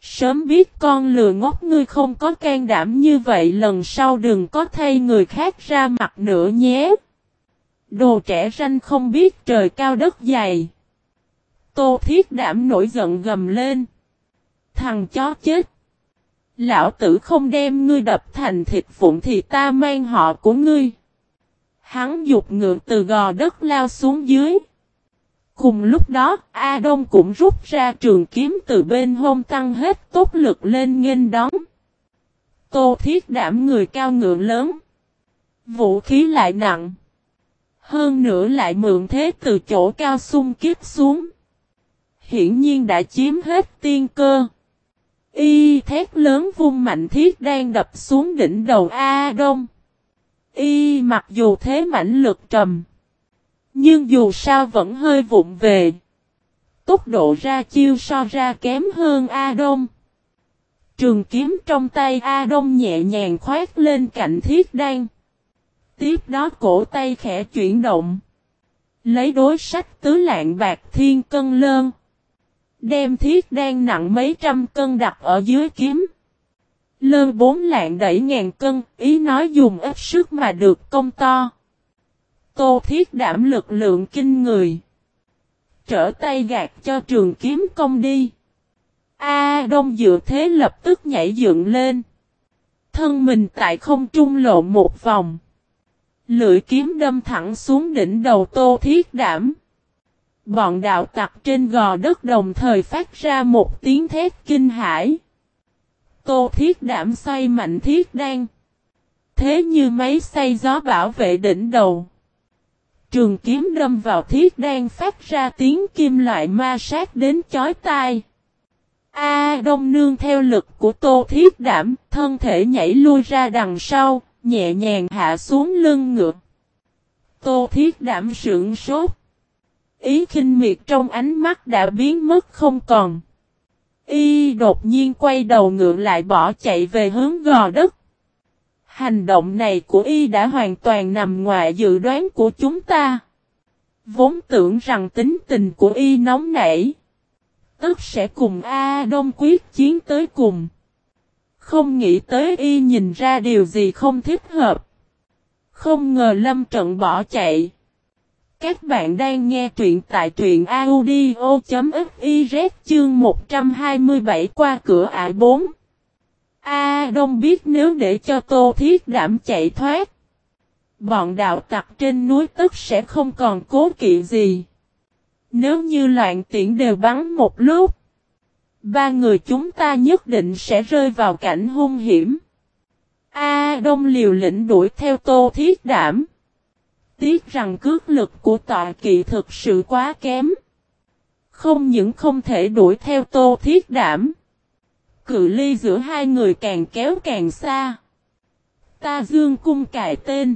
Sớm biết con lừa ngốc ngươi không có can đảm như vậy, lần sau đừng có thay người khác ra mặt nữa nhé. Đồ trẻ ranh không biết trời cao đất dày. Tô Thiết Đảm nổi giận gầm lên. Thằng chó chết. Lão tử không đem ngươi đập thành thịt vụn thì ta mang họ của ngươi. Hắn dục ngựa từ gò đất lao xuống dưới. Cùng lúc đó, A Đông cũng rút ra trường kiếm từ bên hông tăng hết tốt lực lên nghênh đón. Tô thiết đảm người cao ngựa lớn. Vũ khí lại nặng. Hơn nữa lại mượn thế từ chỗ cao xung kiếp xuống. Hiển nhiên đã chiếm hết tiên cơ. Y thét lớn vung mạnh thiết đang đập xuống đỉnh đầu A Đông. Y mặc dù thế mãnh lực trầm. Nhưng dù sao vẫn hơi vụng về. Tốc độ ra chiêu so ra kém hơn A Đông. Trường kiếm trong tay A Đông nhẹ nhàng khoét lên cạnh thiết đan. Tiếp đó cổ tay khẽ chuyển động. Lấy đối sách tứ lạng bạc thiên cân lơn. Đem thiết đan nặng mấy trăm cân đặt ở dưới kiếm. lơ bốn lạng đẩy ngàn cân, ý nói dùng ít sức mà được công to. Tô thiết đảm lực lượng kinh người. Trở tay gạt cho trường kiếm công đi. A đông dựa thế lập tức nhảy dựng lên. Thân mình tại không trung lộ một vòng. Lưỡi kiếm đâm thẳng xuống đỉnh đầu tô thiết đảm. Bọn đạo tặc trên gò đất đồng thời phát ra một tiếng thét kinh hãi. Tô thiết đảm xoay mạnh thiết đan. Thế như máy xay gió bảo vệ đỉnh đầu. Trường kiếm đâm vào thiết đan phát ra tiếng kim loại ma sát đến chói tai. A đông nương theo lực của tô thiết đảm, thân thể nhảy lui ra đằng sau, nhẹ nhàng hạ xuống lưng ngựa. Tô thiết đảm sượng sốt. Ý khinh miệt trong ánh mắt đã biến mất không còn. Y đột nhiên quay đầu ngựa lại bỏ chạy về hướng gò đất. Hành động này của y đã hoàn toàn nằm ngoài dự đoán của chúng ta. Vốn tưởng rằng tính tình của y nóng nảy. Tức sẽ cùng A Đông quyết chiến tới cùng. Không nghĩ tới y nhìn ra điều gì không thích hợp. Không ngờ lâm trận bỏ chạy. Các bạn đang nghe truyện tại truyện audio.fiz chương 127 qua cửa ải 4. A Đông biết nếu để cho Tô Thiết Đảm chạy thoát. Bọn đạo tặc trên núi tức sẽ không còn cố kỵ gì. Nếu như loạn tiễn đều bắn một lúc. Ba người chúng ta nhất định sẽ rơi vào cảnh hung hiểm. A Đông liều lĩnh đuổi theo Tô Thiết Đảm. Tiếc rằng cước lực của tọa kỵ thực sự quá kém. Không những không thể đuổi theo Tô Thiết Đảm. Cự ly giữa hai người càng kéo càng xa. Ta dương cung cài tên.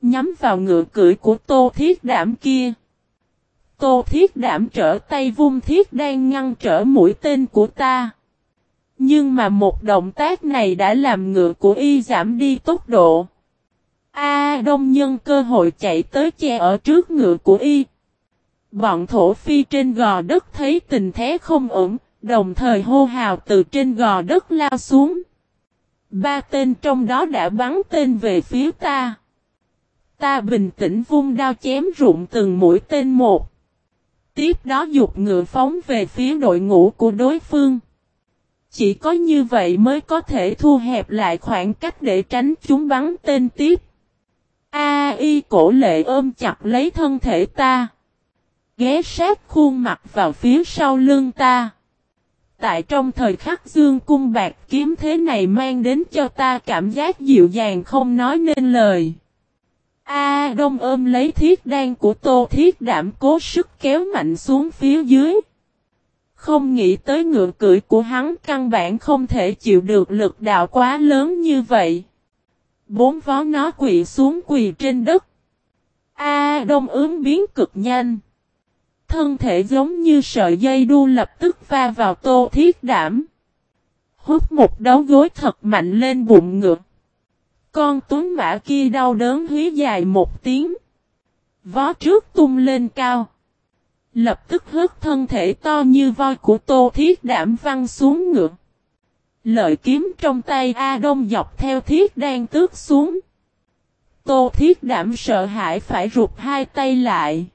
Nhắm vào ngựa cưỡi của Tô Thiết Đảm kia. Tô Thiết Đảm trở tay vung thiết đang ngăn trở mũi tên của ta. Nhưng mà một động tác này đã làm ngựa của y giảm đi tốc độ. A Đông nhân cơ hội chạy tới che ở trước ngựa của y. Bọn thổ phi trên gò đất thấy tình thế không ổn, đồng thời hô hào từ trên gò đất lao xuống. Ba tên trong đó đã bắn tên về phía ta. Ta bình tĩnh vung đao chém rụng từng mũi tên một. Tiếp đó dục ngựa phóng về phía đội ngũ của đối phương. Chỉ có như vậy mới có thể thu hẹp lại khoảng cách để tránh chúng bắn tên tiếp. A y cổ lệ ôm chặt lấy thân thể ta. Ghé sát khuôn mặt vào phía sau lưng ta. Tại trong thời khắc dương cung bạc kiếm thế này mang đến cho ta cảm giác dịu dàng không nói nên lời. A đông ôm lấy thiết đan của tô thiết đảm cố sức kéo mạnh xuống phía dưới. Không nghĩ tới ngựa cưỡi của hắn căn bản không thể chịu được lực đạo quá lớn như vậy. Bốn vó nó quỵ xuống quỳ trên đất. A, đông ướm biến cực nhanh. Thân thể giống như sợi dây đu lập tức va vào tô thiết đảm. Hút một đấu gối thật mạnh lên bụng ngựa. Con tuấn mã kia đau đớn hí dài một tiếng. Vó trước tung lên cao. Lập tức hớt thân thể to như voi của tô thiết đảm văng xuống ngựa. Lợi kiếm trong tay A Đông dọc theo thiết đang tước xuống. Tô thiết đảm sợ hãi phải rụt hai tay lại.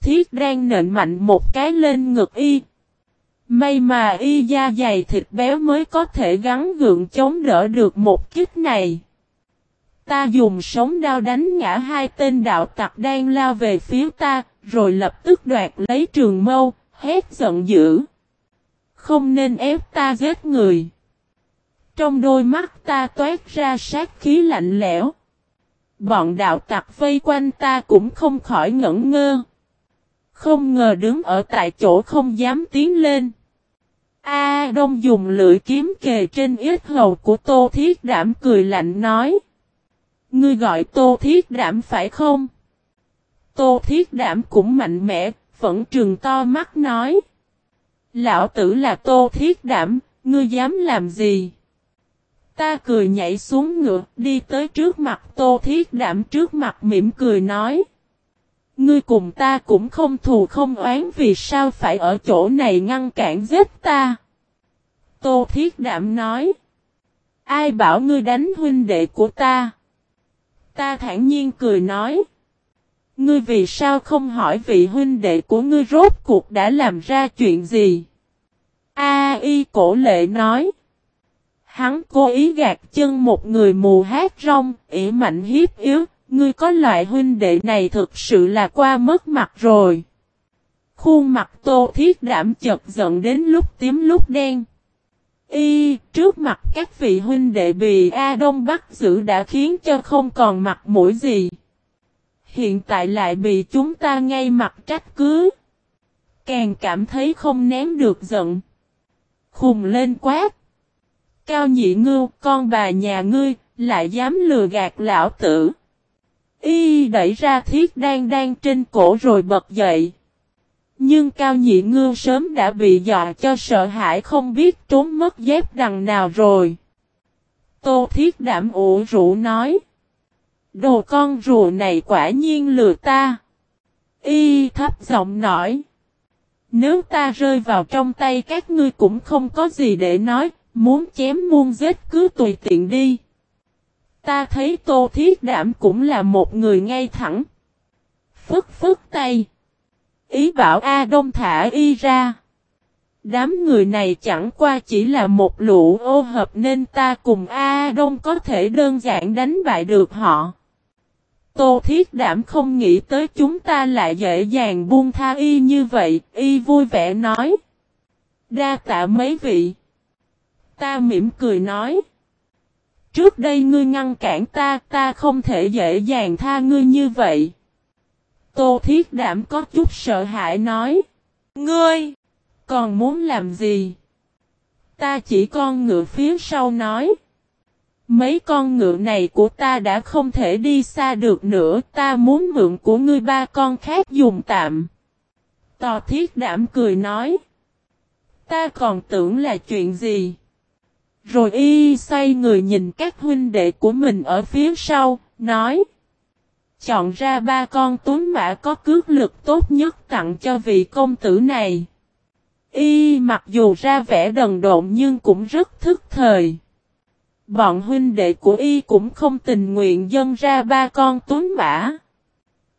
Thiết đang nện mạnh một cái lên ngực y. May mà y da dày thịt béo mới có thể gắn gượng chống đỡ được một kích này. Ta dùng sống đao đánh ngã hai tên đạo tặc đang lao về phía ta, rồi lập tức đoạt lấy trường mâu, hét giận dữ. Không nên ép ta giết người. Trong đôi mắt ta toát ra sát khí lạnh lẽo. Bọn đạo tặc vây quanh ta cũng không khỏi ngẩn ngơ. Không ngờ đứng ở tại chỗ không dám tiến lên. A Đông dùng lưỡi kiếm kề trên yết hầu của Tô Thiết Đảm cười lạnh nói. Ngươi gọi Tô Thiết Đảm phải không? Tô Thiết Đảm cũng mạnh mẽ, vẫn trường to mắt nói. Lão tử là Tô Thiết Đảm, ngươi dám làm gì? Ta cười nhảy xuống ngựa, đi tới trước mặt Tô Thiết Đảm trước mặt mỉm cười nói. Ngươi cùng ta cũng không thù không oán vì sao phải ở chỗ này ngăn cản giết ta. Tô Thiết Đảm nói. Ai bảo ngươi đánh huynh đệ của ta? Ta thản nhiên cười nói. Ngươi vì sao không hỏi vị huynh đệ của ngươi rốt cuộc đã làm ra chuyện gì? A y cổ lệ nói. Hắn cố ý gạt chân một người mù hát rong, ỉ mạnh hiếp yếu, ngươi có loại huynh đệ này thực sự là qua mất mặt rồi. Khuôn mặt tô thiết đảm chật giận đến lúc tím lúc đen. Y, trước mặt các vị huynh đệ bị A Đông bắt giữ đã khiến cho không còn mặt mũi gì. Hiện tại lại bị chúng ta ngay mặt trách cứ. Càng cảm thấy không ném được giận. Khùng lên quát. Cao nhị ngưu, con bà nhà ngươi, lại dám lừa gạt lão tử. Y đẩy ra thiết đang đang trên cổ rồi bật dậy. Nhưng Cao Nhị Ngưu sớm đã bị dọa cho sợ hãi không biết trốn mất dép đằng nào rồi. Tô Thiết Đảm ủ rũ nói. Đồ con rùa này quả nhiên lừa ta. Y thấp giọng nói. Nếu ta rơi vào trong tay các ngươi cũng không có gì để nói, muốn chém muôn giết cứ tùy tiện đi. Ta thấy Tô Thiết Đảm cũng là một người ngay thẳng. Phức phức tay. Ý bảo A Đông thả y ra. Đám người này chẳng qua chỉ là một lũ ô hợp nên ta cùng A Đông có thể đơn giản đánh bại được họ. Tô Thiết Đảm không nghĩ tới chúng ta lại dễ dàng buông tha y như vậy, y vui vẻ nói. Đa tạ mấy vị. Ta mỉm cười nói. Trước đây ngươi ngăn cản ta, ta không thể dễ dàng tha ngươi như vậy. Tô Thiết Đảm có chút sợ hãi nói. Ngươi, còn muốn làm gì? Ta chỉ con ngựa phía sau nói. Mấy con ngựa này của ta đã không thể đi xa được nữa, ta muốn mượn của ngươi ba con khác dùng tạm. Tò thiết đảm cười nói. Ta còn tưởng là chuyện gì? Rồi y xoay người nhìn các huynh đệ của mình ở phía sau, nói. Chọn ra ba con tuấn mã có cước lực tốt nhất tặng cho vị công tử này. Y mặc dù ra vẻ đần độn nhưng cũng rất thức thời. Bọn huynh đệ của y cũng không tình nguyện dâng ra ba con tuấn mã.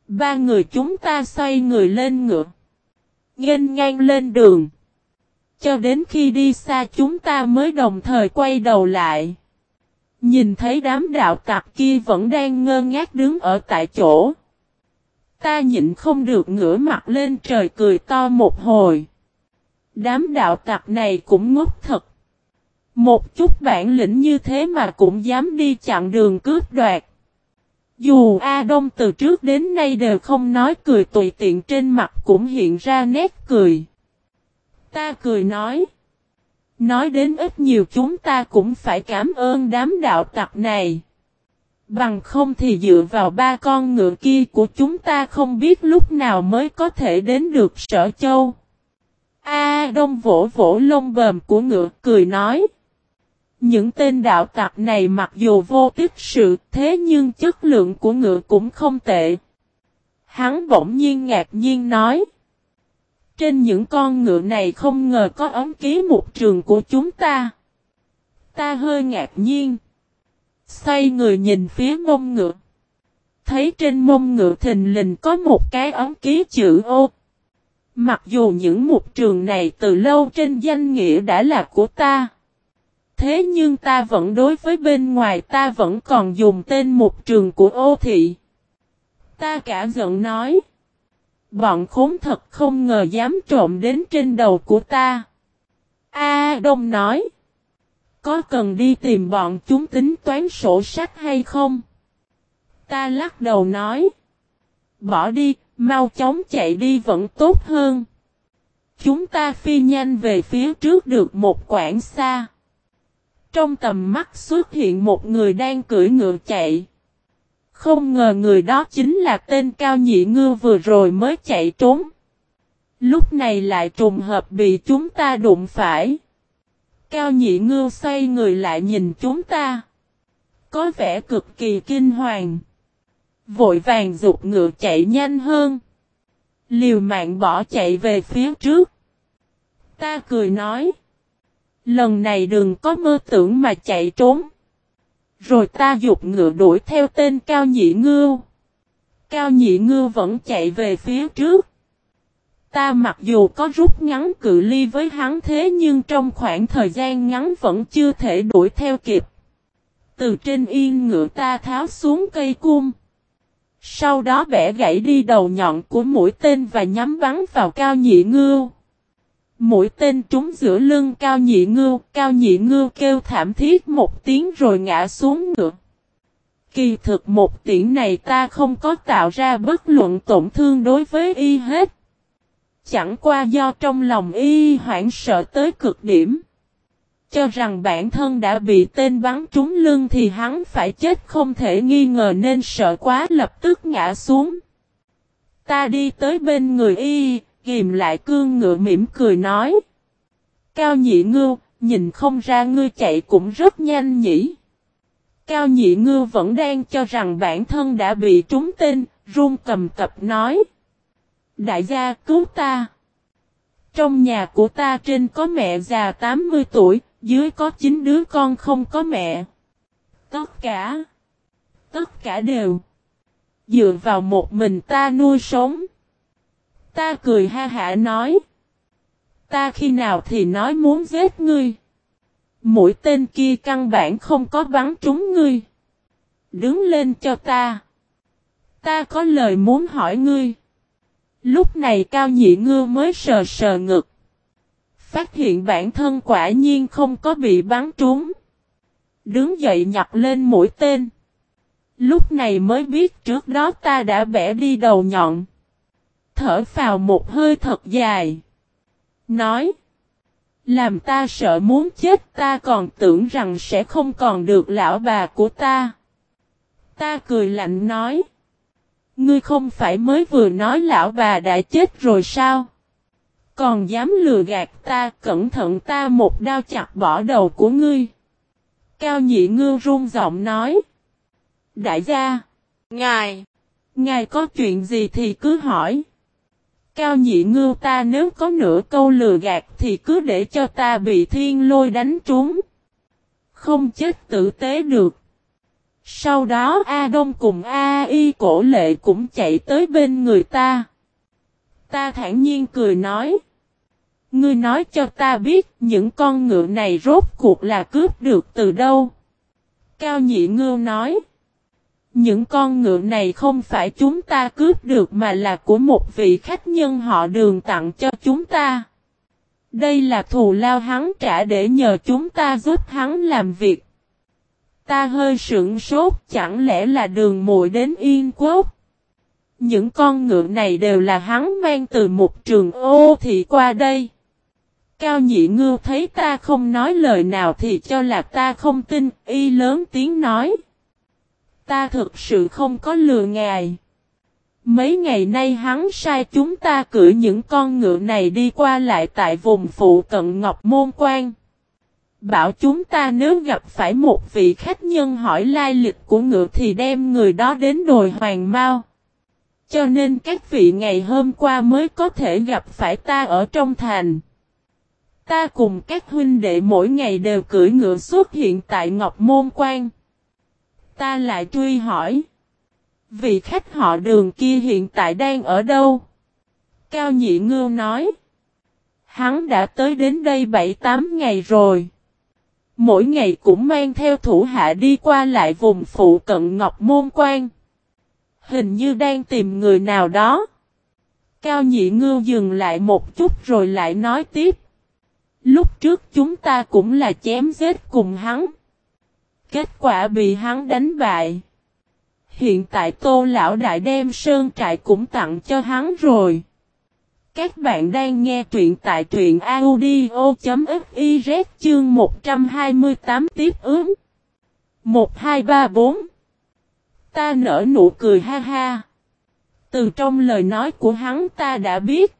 Ba người chúng ta xoay người lên ngựa. Nghênh ngang lên đường. Cho đến khi đi xa chúng ta mới đồng thời quay đầu lại. Nhìn thấy đám đạo tặc kia vẫn đang ngơ ngác đứng ở tại chỗ. Ta nhịn không được ngửa mặt lên trời cười to một hồi. Đám đạo tặc này cũng ngốc thật. Một chút bản lĩnh như thế mà cũng dám đi chặn đường cướp đoạt. Dù A Đông từ trước đến nay đều không nói cười tùy tiện trên mặt cũng hiện ra nét cười. Ta cười nói. Nói đến ít nhiều chúng ta cũng phải cảm ơn đám đạo tặc này. Bằng không thì dựa vào ba con ngựa kia của chúng ta không biết lúc nào mới có thể đến được sở châu. A Đông vỗ vỗ lông bờm của ngựa cười nói. Những tên đạo tặc này mặc dù vô tích sự, thế nhưng chất lượng của ngựa cũng không tệ. Hắn bỗng nhiên ngạc nhiên nói. Trên những con ngựa này không ngờ có ống ký một trường của chúng ta. Ta hơi ngạc nhiên. Xoay người nhìn phía mông ngựa. Thấy trên mông ngựa thình lình có một cái ống ký chữ ô. Mặc dù những mục trường này từ lâu trên danh nghĩa đã là của ta. Thế nhưng ta vẫn đối với bên ngoài ta vẫn còn dùng tên mục trường của ô thị. Ta cả giận nói. Bọn khốn thật không ngờ dám trộm đến trên đầu của ta. A Đông nói. Có cần đi tìm bọn chúng tính toán sổ sách hay không? Ta lắc đầu nói. Bỏ đi, mau chóng chạy đi vẫn tốt hơn. Chúng ta phi nhanh về phía trước được một quãng xa. Trong tầm mắt xuất hiện một người đang cưỡi ngựa chạy. Không ngờ người đó chính là tên cao nhị ngư vừa rồi mới chạy trốn. Lúc này lại trùng hợp bị chúng ta đụng phải. Cao nhị ngư xoay người lại nhìn chúng ta. Có vẻ cực kỳ kinh hoàng. Vội vàng rụt ngựa chạy nhanh hơn. Liều mạng bỏ chạy về phía trước. Ta cười nói. Lần này đừng có mơ tưởng mà chạy trốn. Rồi ta dục ngựa đuổi theo tên Cao Nhị Ngưu. Cao Nhị Ngưu vẫn chạy về phía trước. Ta mặc dù có rút ngắn cự ly với hắn thế nhưng trong khoảng thời gian ngắn vẫn chưa thể đuổi theo kịp. Từ trên yên ngựa ta tháo xuống cây cung. Sau đó bẻ gãy đi đầu nhọn của mũi tên và nhắm bắn vào Cao Nhị Ngưu. Mũi tên trúng giữa lưng cao nhị ngưu, cao nhị ngưu kêu thảm thiết một tiếng rồi ngã xuống ngựa. Kỳ thực một tiễn này ta không có tạo ra bất luận tổn thương đối với y hết. Chẳng qua do trong lòng y hoảng sợ tới cực điểm. Cho rằng bản thân đã bị tên bắn trúng lưng thì hắn phải chết không thể nghi ngờ nên sợ quá lập tức ngã xuống. Ta đi tới bên người y, kìm lại cương ngựa mỉm cười nói. Cao nhị ngưu, nhìn không ra ngươi chạy cũng rất nhanh nhỉ. Cao nhị ngư vẫn đang cho rằng bản thân đã bị trúng tên, run cầm cập nói. Đại gia cứu ta. Trong nhà của ta trên có mẹ già 80 tuổi, dưới có 9 đứa con không có mẹ. Tất cả, tất cả đều dựa vào một mình ta nuôi sống. Ta cười ha hả nói. Ta khi nào thì nói muốn giết ngươi. Mũi tên kia căn bản không có bắn trúng ngươi. Đứng lên cho ta. Ta có lời muốn hỏi ngươi. Lúc này cao nhị ngư mới sờ sờ ngực. Phát hiện bản thân quả nhiên không có bị bắn trúng. Đứng dậy nhặt lên mũi tên. Lúc này mới biết trước đó ta đã bẻ đi đầu nhọn. Thở vào một hơi thật dài. Nói. Làm ta sợ muốn chết, ta còn tưởng rằng sẽ không còn được lão bà của ta. Ta cười lạnh nói. Ngươi không phải mới vừa nói lão bà đã chết rồi sao? Còn dám lừa gạt ta, cẩn thận ta một đao chặt bỏ đầu của ngươi. Cao nhị ngư run giọng nói. Đại gia. Ngài. Ngài có chuyện gì thì cứ hỏi. Cao nhị ngư ta nếu có nửa câu lừa gạt thì cứ để cho ta bị thiên lôi đánh trúng. Không chết tử tế được. Sau đó A Đông cùng A Y cổ lệ cũng chạy tới bên người ta. Ta thản nhiên cười nói. Ngươi nói cho ta biết những con ngựa này rốt cuộc là cướp được từ đâu. Cao nhị ngư nói. Những con ngựa này không phải chúng ta cướp được mà là của một vị khách nhân họ đường tặng cho chúng ta. Đây là thù lao hắn trả để nhờ chúng ta giúp hắn làm việc. Ta hơi sững sốt chẳng lẽ là đường muội đến Yên Quốc. Những con ngựa này đều là hắn mang từ một trường ô thị qua đây. Cao nhị ngư thấy ta không nói lời nào thì cho là ta không tin, y lớn tiếng nói. Ta thực sự không có lừa ngài. Mấy ngày nay hắn sai chúng ta cử những con ngựa này đi qua lại tại vùng phụ cận Ngọc Môn Quan. Bảo chúng ta nếu gặp phải một vị khách nhân hỏi lai lịch của ngựa thì đem người đó đến đồi hoàng mau. Cho nên các vị ngày hôm qua mới có thể gặp phải ta ở trong thành. Ta cùng các huynh đệ mỗi ngày đều cưỡi ngựa xuất hiện tại Ngọc Môn Quan. Ta lại truy hỏi. Vị khách họ đường kia hiện tại đang ở đâu? Cao Nhị Ngưu nói. Hắn đã tới đến đây 7-8 ngày rồi. Mỗi ngày cũng mang theo thủ hạ đi qua lại vùng phụ cận Ngọc Môn Quan. Hình như đang tìm người nào đó. Cao Nhị Ngưu dừng lại một chút rồi lại nói tiếp. Lúc trước chúng ta cũng là chém giết cùng hắn. Kết quả bị hắn đánh bại. Hiện tại tô lão đại đem sơn trại cũng tặng cho hắn rồi. Các bạn đang nghe truyện tại truyện audio.fiz chương 128 tiếp ứng. 1234 Ta nở nụ cười ha ha. Từ trong lời nói của hắn ta đã biết.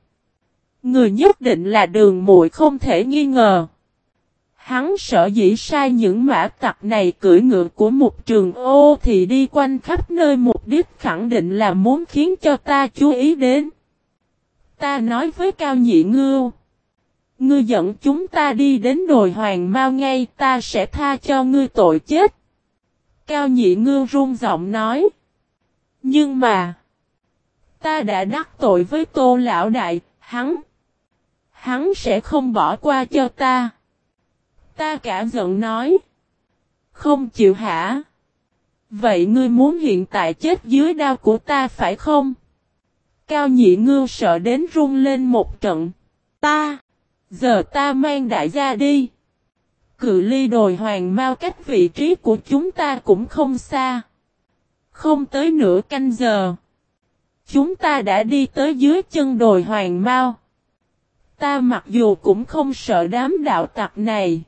Người nhất định là đường muội không thể nghi ngờ. Hắn sợ dĩ sai những mã tặc này cưỡi ngựa của một trường ô thì đi quanh khắp nơi mục đích khẳng định là muốn khiến cho ta chú ý đến. Ta nói với Cao Nhị Ngưu. Ngươi dẫn chúng ta đi đến đồi hoàng mau ngay ta sẽ tha cho ngươi tội chết. Cao Nhị Ngưu run giọng nói. Nhưng mà. Ta đã đắc tội với tô lão đại, hắn. Hắn sẽ không bỏ qua cho ta. Ta cả giận nói. Không chịu hả? Vậy ngươi muốn hiện tại chết dưới đao của ta phải không? Cao nhị ngư sợ đến run lên một trận. Ta! Giờ ta mang đại gia đi. Cự ly đồi hoàng mau cách vị trí của chúng ta cũng không xa. Không tới nửa canh giờ. Chúng ta đã đi tới dưới chân đồi hoàng mau. Ta mặc dù cũng không sợ đám đạo tặc này.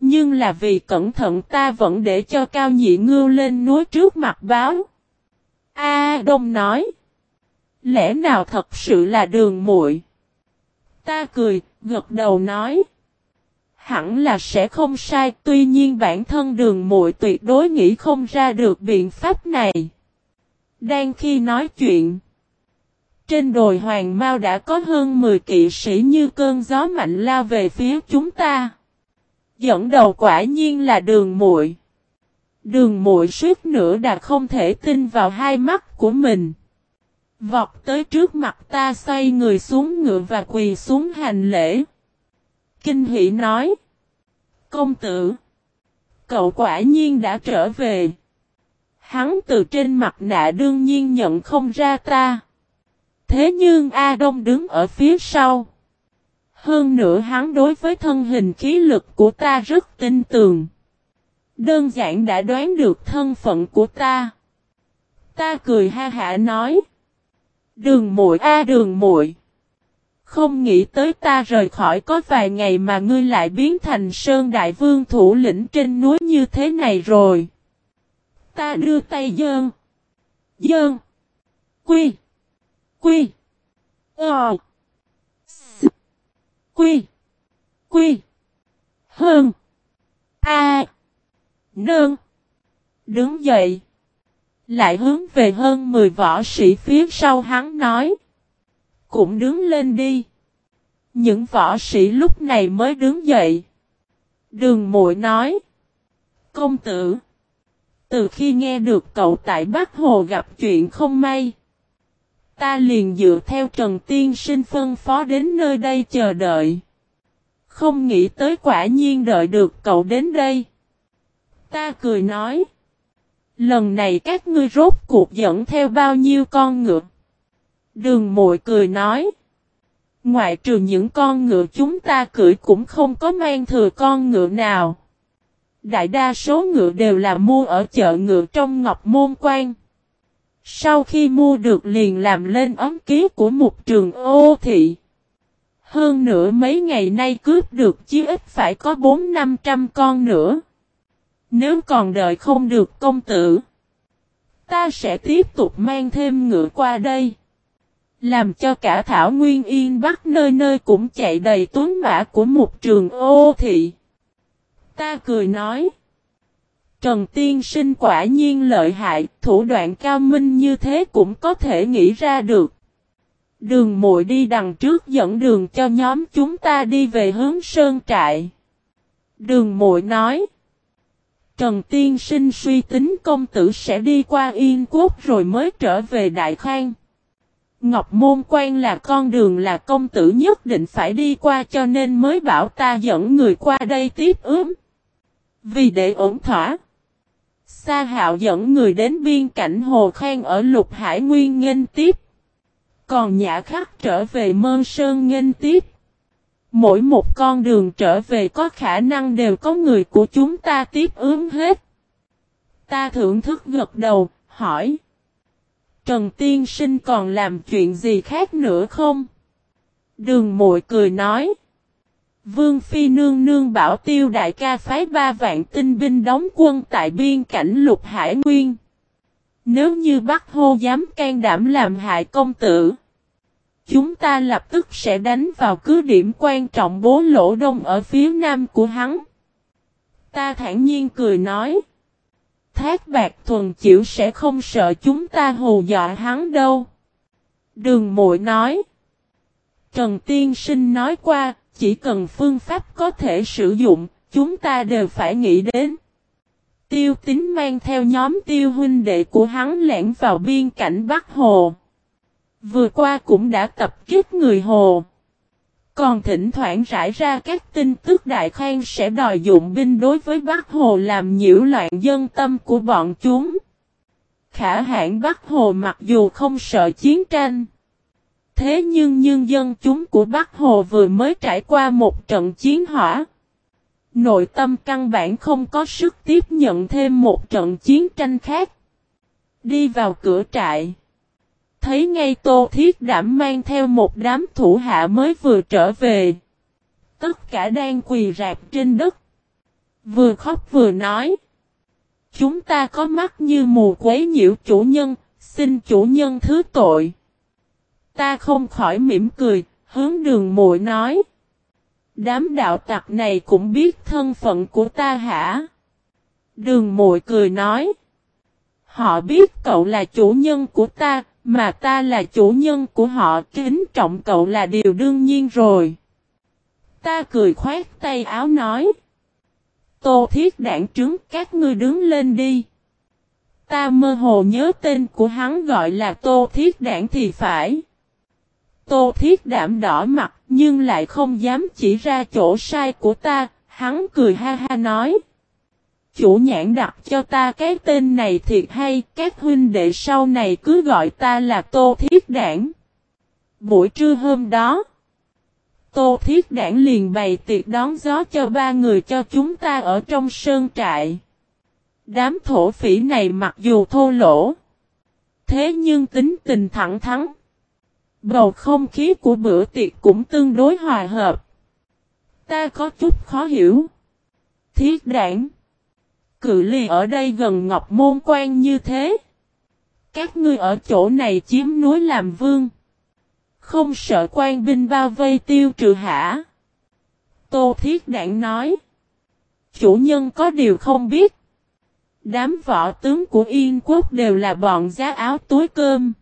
Nhưng là vì cẩn thận ta vẫn để cho cao nhị ngưu lên núi trước mặt báo. A Đông nói. Lẽ nào thật sự là đường muội? Ta cười, gật đầu nói. hẳn là sẽ không sai, tuy nhiên bản thân đường muội tuyệt đối nghĩ không ra được biện pháp này. Đang khi nói chuyện, trên đồi Hoàng Mao đã có hơn 10 kỵ sĩ như cơn gió mạnh lao về phía chúng ta. Dẫn đầu quả nhiên là đường muội. Đường muội suýt nữa đã không thể tin vào hai mắt của mình. Vọt tới trước mặt ta xoay người xuống ngựa và quỳ xuống hành lễ. Kinh hỷ nói. Công tử. Cậu quả nhiên đã trở về. Hắn từ trên mặt nạ đương nhiên nhận không ra ta. Thế nhưng A Đông đứng ở phía sau. Hơn nữa hắn đối với thân hình khí lực của ta rất tin tưởng. Đơn giản đã đoán được thân phận của ta. Ta cười ha hả nói. Đường muội, a, đường muội. Không nghĩ tới ta rời khỏi có vài ngày mà ngươi lại biến thành Sơn Đại Vương thủ lĩnh trên núi như thế này rồi. Ta đưa tay dơn. Dơn. Quy. Quy. Ờ. Quy. Quy. Hơn. A. Nương. Đứng dậy. Lại hướng về hơn 10 võ sĩ phía sau hắn nói. Cũng đứng lên đi. Những võ sĩ lúc này mới đứng dậy. Đường muội nói. Công tử. Từ khi nghe được cậu tại Bắc Hồ gặp chuyện không may. Ta liền dựa theo Trần Tiên sinh phân phó đến nơi đây chờ đợi. Không nghĩ tới quả nhiên đợi được cậu đến đây. Ta cười nói. Lần này các ngươi rốt cuộc dẫn theo bao nhiêu con ngựa? Đường mội cười nói. Ngoại trừ những con ngựa chúng ta cưỡi cũng không có mang thừa con ngựa nào. Đại đa số ngựa đều là mua ở chợ ngựa trong Ngọc Môn Quan. Sau khi mua được liền làm lên ấm ký của một trường ô thị. Hơn nữa mấy ngày nay cướp được chí ít phải có 4-500 con nữa. Nếu còn đợi không được công tử, ta sẽ tiếp tục mang thêm ngựa qua đây. Làm cho cả Thảo Nguyên Yên Bắc nơi nơi cũng chạy đầy tuấn mã của một trường ô thị. Ta cười nói. Trần Tiên Sinh quả nhiên lợi hại, thủ đoạn cao minh như thế cũng có thể nghĩ ra được. Đường muội đi đằng trước dẫn đường cho nhóm chúng ta đi về hướng sơn trại. Đường muội nói. Trần Tiên Sinh suy tính công tử sẽ đi qua Yên Quốc rồi mới trở về Đại Khang. Ngọc Môn Quan là con đường là công tử nhất định phải đi qua cho nên mới bảo ta dẫn người qua đây tiếp ướm. Vì để ổn thỏa. Sa hạo dẫn người đến biên cảnh Hồ Khang ở Lục Hải Nguyên nghênh tiếp. Còn Nhã Khắc trở về Mơ Sơn nghênh tiếp. Mỗi một con đường trở về có khả năng đều có người của chúng ta tiếp ứng hết. Ta thưởng thức gật đầu, hỏi. Trần Tiên Sinh còn làm chuyện gì khác nữa không? Đường mội cười nói. Vương Phi Nương Nương bảo tiêu đại ca phái ba vạn tinh binh đóng quân tại biên cảnh lục hải nguyên. Nếu như Bắc Hô dám can đảm làm hại công tử. Chúng ta lập tức sẽ đánh vào cứ điểm quan trọng bố lỗ đông ở phía nam của hắn. Ta thản nhiên cười nói. Thác bạc thuần chịu sẽ không sợ chúng ta hù dọa hắn đâu. Đường mội nói. Trần Tiên Sinh nói qua, chỉ cần phương pháp có thể sử dụng, chúng ta đều phải nghĩ đến. Tiêu tính mang theo nhóm tiêu huynh đệ của hắn lẻn vào biên cảnh Bắc Hồ. Vừa qua cũng đã tập kích người Hồ. Còn thỉnh thoảng rải ra các tin tức Đại Khang sẽ đòi dụng binh đối với Bắc Hồ làm nhiễu loạn dân tâm của bọn chúng. Khả hãng Bắc Hồ mặc dù không sợ chiến tranh. Thế nhưng nhân dân chúng của Bắc Hồ vừa mới trải qua một trận chiến hỏa. Nội tâm căn bản không có sức tiếp nhận thêm một trận chiến tranh khác. Đi vào cửa trại thấy ngay Tô Thiết Đảm mang theo một đám thủ hạ mới vừa trở về. Tất cả đang quỳ rạp trên đất. Vừa khóc vừa nói. Chúng ta có mắt như mù quấy nhiễu chủ nhân, xin chủ nhân thứ tội. Ta không khỏi mỉm cười, hướng đường muội nói. Đám đạo tặc này cũng biết thân phận của ta hả? Đường muội cười nói. Họ biết cậu là chủ nhân của ta, mà ta là chủ nhân của họ, kính trọng cậu là điều đương nhiên rồi. Ta cười khoát tay áo nói. Tô thiết đảng trứng các ngươi đứng lên đi. Ta mơ hồ nhớ tên của hắn gọi là Tô Thiết Đảng thì phải. Tô Thiết Đảm đỏ mặt nhưng lại không dám chỉ ra chỗ sai của ta, hắn cười ha ha nói. Chủ nhãn đặt cho ta cái tên này thiệt hay, các huynh đệ sau này cứ gọi ta là Tô Thiết Đảng. Buổi trưa hôm đó, Tô Thiết Đảng liền bày tiệc đón gió cho ba người cho chúng ta ở trong sơn trại. Đám thổ phỉ này mặc dù thô lỗ, thế nhưng tính tình thẳng thắn. Bầu không khí của bữa tiệc cũng tương đối hòa hợp. Ta có chút khó hiểu. Thiết đảng. Cự ly ở đây gần Ngọc Môn Quan như thế. Các ngươi ở chỗ này chiếm núi làm vương. Không sợ quan binh bao vây tiêu trừ hả? Tô Thiết Đảng nói. Chủ nhân có điều không biết. Đám võ tướng của Yên quốc đều là bọn giá áo túi cơm.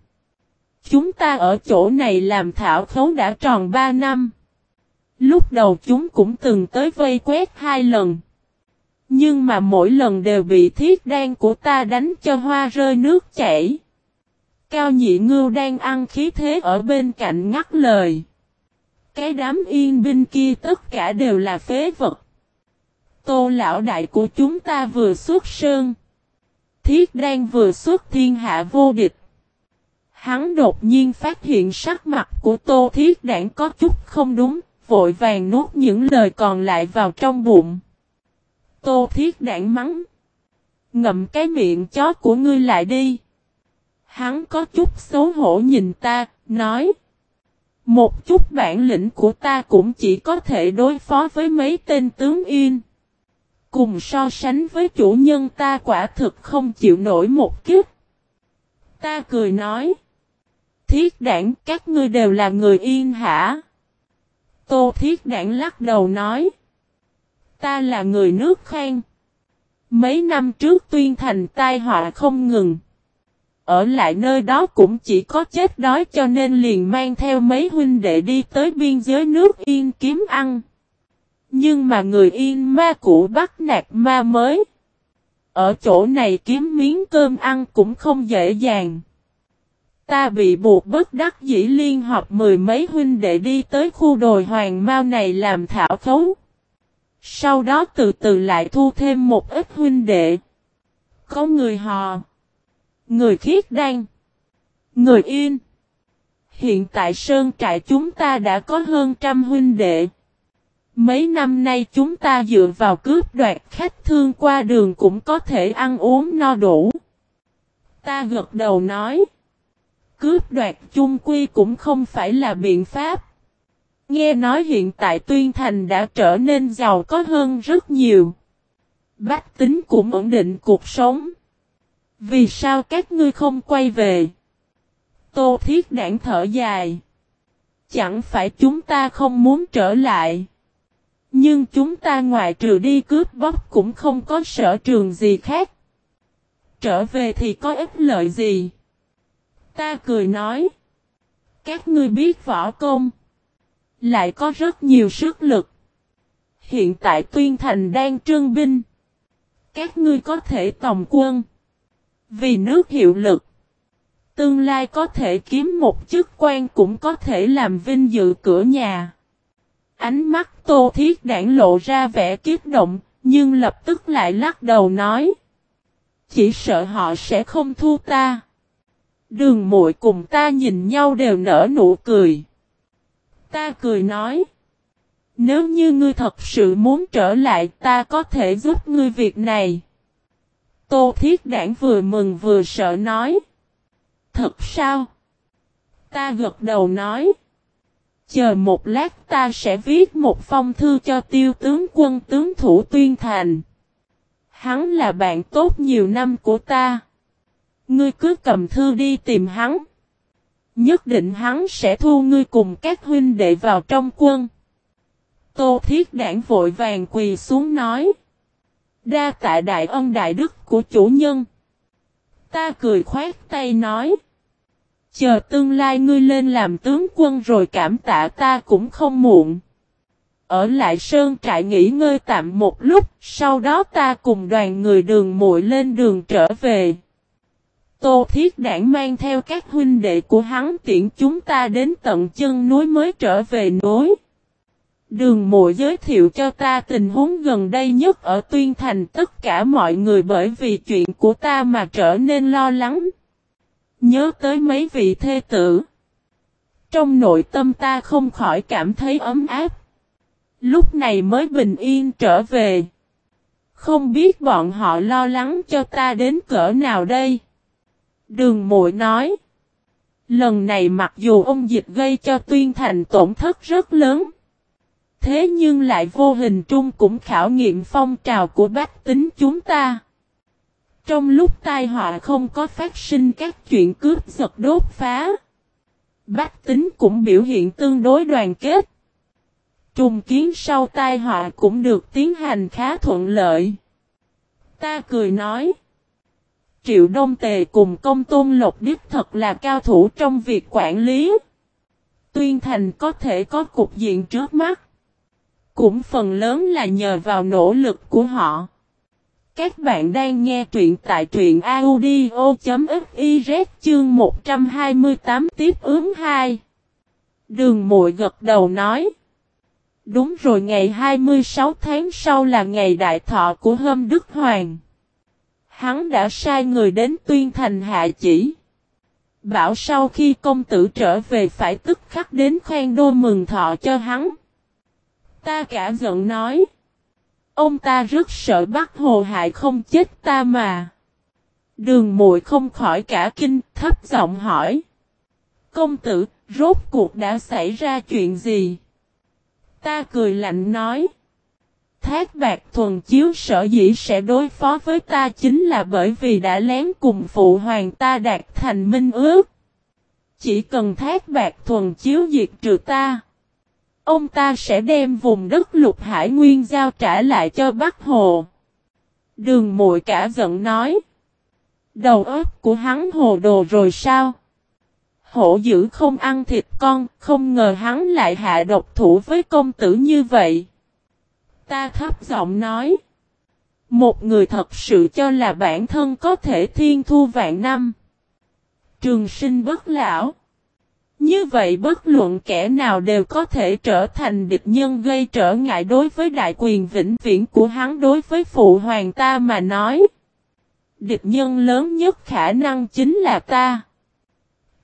Chúng ta ở chỗ này làm thảo khấu đã tròn 3 năm. Lúc đầu chúng cũng từng tới vây quét hai lần. Nhưng mà mỗi lần đều bị thiết đan của ta đánh cho hoa rơi nước chảy. Cao nhị ngưu đang ăn khí thế ở bên cạnh ngắt lời. Cái đám yên binh kia tất cả đều là phế vật. Tô lão đại của chúng ta vừa xuất sơn. Thiết đan vừa xuất thiên hạ vô địch. Hắn đột nhiên phát hiện sắc mặt của Tô Thiết Đảng có chút không đúng, vội vàng nuốt những lời còn lại vào trong bụng. Tô Thiết Đảng mắng. Ngậm cái miệng chó của ngươi lại đi. Hắn có chút xấu hổ nhìn ta, nói. Một chút bản lĩnh của ta cũng chỉ có thể đối phó với mấy tên tướng yên. Cùng so sánh với chủ nhân ta quả thực không chịu nổi một kiếp. Ta cười nói. Thiết đảng, các ngươi đều là người yên hả? Tô thiết đảng lắc đầu nói. Ta là người nước khang. Mấy năm trước tuyên thành tai họa không ngừng. Ở lại nơi đó cũng chỉ có chết đói cho nên liền mang theo mấy huynh đệ đi tới biên giới nước yên kiếm ăn. Nhưng mà người yên ma cũ bắt nạt ma mới. Ở chỗ này kiếm miếng cơm ăn cũng không dễ dàng. Ta bị buộc bất đắc dĩ liên hợp mười mấy huynh đệ đi tới khu đồi hoàng mau này làm thảo khấu. Sau đó từ từ lại thu thêm một ít huynh đệ. Có người hò. Người khiết đan. Người yên. Hiện tại sơn trại chúng ta đã có hơn trăm huynh đệ. Mấy năm nay chúng ta dựa vào cướp đoạt khách thương qua đường cũng có thể ăn uống no đủ. Ta gật đầu nói. Cướp đoạt chung quy cũng không phải là biện pháp. Nghe nói hiện tại Tuyên Thành đã trở nên giàu có hơn rất nhiều. Bách tính cũng ổn định cuộc sống. Vì sao các ngươi không quay về? Tô Thiết đảng thở dài. Chẳng phải chúng ta không muốn trở lại. Nhưng chúng ta ngoài trừ đi cướp bóc cũng không có sở trường gì khác. Trở về thì có ích lợi gì? Ta cười nói. Các ngươi biết võ công. Lại có rất nhiều sức lực. Hiện tại Tuyên Thành đang trương binh. Các ngươi có thể tòng quân. Vì nước hiệu lực. Tương lai có thể kiếm một chức quan cũng có thể làm vinh dự cửa nhà. Ánh mắt Tô Thiết Đảng lộ ra vẻ kiếp động, nhưng lập tức lại lắc đầu nói. Chỉ sợ họ sẽ không thu ta. Đường muội cùng ta nhìn nhau đều nở nụ cười. Ta cười nói. Nếu như ngươi thật sự muốn trở lại, ta có thể giúp ngươi việc này. Tô Thiết Đảng vừa mừng vừa sợ nói. Thật sao? Ta gật đầu nói. Chờ một lát ta sẽ viết một phong thư cho tiêu tướng quân tướng thủ tuyên thành. Hắn là bạn tốt nhiều năm của ta. Ngươi cứ cầm thư đi tìm hắn. Nhất định hắn sẽ thu ngươi cùng các huynh đệ vào trong quân. Tô Thiết Đảng vội vàng quỳ xuống nói. Đa tạ đại ân đại đức của chủ nhân. Ta cười khoát tay nói. Chờ tương lai ngươi lên làm tướng quân rồi cảm tạ ta cũng không muộn. Ở lại sơn trại nghỉ ngơi tạm một lúc, sau đó ta cùng đoàn người đường muội lên đường trở về. Tô Thiết Đảng mang theo các huynh đệ của hắn tiện chúng ta đến tận chân núi mới trở về núi. Đường mộ giới thiệu cho ta tình huống gần đây nhất ở Tuyên Thành, tất cả mọi người bởi vì chuyện của ta mà trở nên lo lắng. Nhớ tới mấy vị thê tử. Trong nội tâm ta không khỏi cảm thấy ấm áp. Lúc này mới bình yên trở về. Không biết bọn họ lo lắng cho ta đến cỡ nào đây. Đường muội nói. Lần này mặc dù ông dịch gây cho tuyên thành tổn thất rất lớn. Thế nhưng lại vô hình trung cũng khảo nghiệm phong trào của bác tính chúng ta. Trong lúc tai họa không có phát sinh các chuyện cướp giật đốt phá. bác tính cũng biểu hiện tương đối đoàn kết. Trùng kiến sau tai họa cũng được tiến hành khá thuận lợi. Ta cười nói. Triệu Đông Tề cùng công tôn lộc đích thật là cao thủ trong việc quản lý. Tuyên thành có thể có cục diện trước mắt. Cũng phần lớn là nhờ vào nỗ lực của họ. Các bạn đang nghe truyện tại truyện audio.fiz chương 128 tiếp ứng 2. Đường muội gật đầu nói. Đúng rồi, ngày 26 tháng sau là ngày đại thọ của Hâm Đức Hoàng. Hắn đã sai người đến tuyên thành hạ chỉ. Bảo sau khi công tử trở về phải tức khắc đến khoan đô mừng thọ cho hắn. Ta cả giận nói. Ông ta rất sợ bắt hồ hại không chết ta mà. Đường muội không khỏi cả kinh, thấp giọng hỏi. Công tử, rốt cuộc đã xảy ra chuyện gì? Ta cười lạnh nói. Thác bạc thuần chiếu sở dĩ sẽ đối phó với ta chính là bởi vì đã lén cùng phụ hoàng ta đạt thành minh ước. Chỉ cần thác bạc thuần chiếu diệt trừ ta. Ông ta sẽ đem vùng đất lục hải nguyên giao trả lại cho Bắc Hồ. Đường muội cả giận nói. Đầu óc của hắn hồ đồ rồi sao? Hổ dữ không ăn thịt con, không ngờ hắn lại hạ độc thủ với công tử như vậy. Ta thấp giọng nói. Một người thật sự cho là bản thân có thể thiên thu vạn năm. Trường sinh bất lão. Như vậy bất luận kẻ nào đều có thể trở thành địch nhân gây trở ngại đối với đại quyền vĩnh viễn của hắn đối với phụ hoàng ta mà nói. Địch nhân lớn nhất khả năng chính là ta.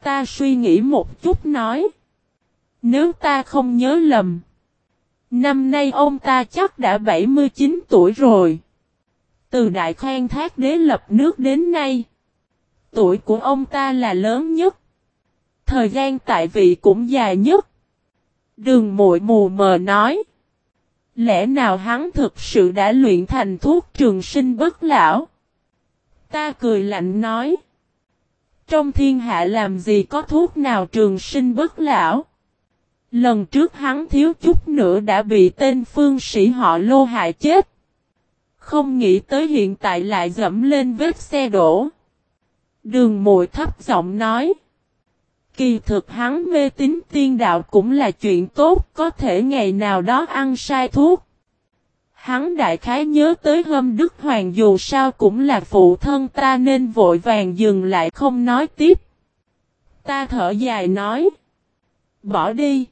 Ta suy nghĩ một chút nói. Nếu ta không nhớ lầm. Năm nay ông ta chắc đã 79 tuổi rồi. Từ đại khoan thác đế lập nước đến nay. Tuổi của ông ta là lớn nhất. Thời gian tại vị cũng dài nhất. Đường muội mù mờ nói. Lẽ nào hắn thực sự đã luyện thành thuốc trường sinh bất lão? Ta cười lạnh nói. Trong thiên hạ làm gì có thuốc nào trường sinh bất lão? Lần trước hắn thiếu chút nữa đã bị tên phương sĩ họ lô hại chết. Không nghĩ tới hiện tại lại dẫm lên vết xe đổ. Đường mùi thấp giọng nói. Kỳ thực hắn mê tín tiên đạo cũng là chuyện tốt, có thể ngày nào đó ăn sai thuốc. Hắn đại khái nhớ tới hôm Đức Hoàng dù sao cũng là phụ thân ta nên vội vàng dừng lại không nói tiếp. Ta thở dài nói. Bỏ đi.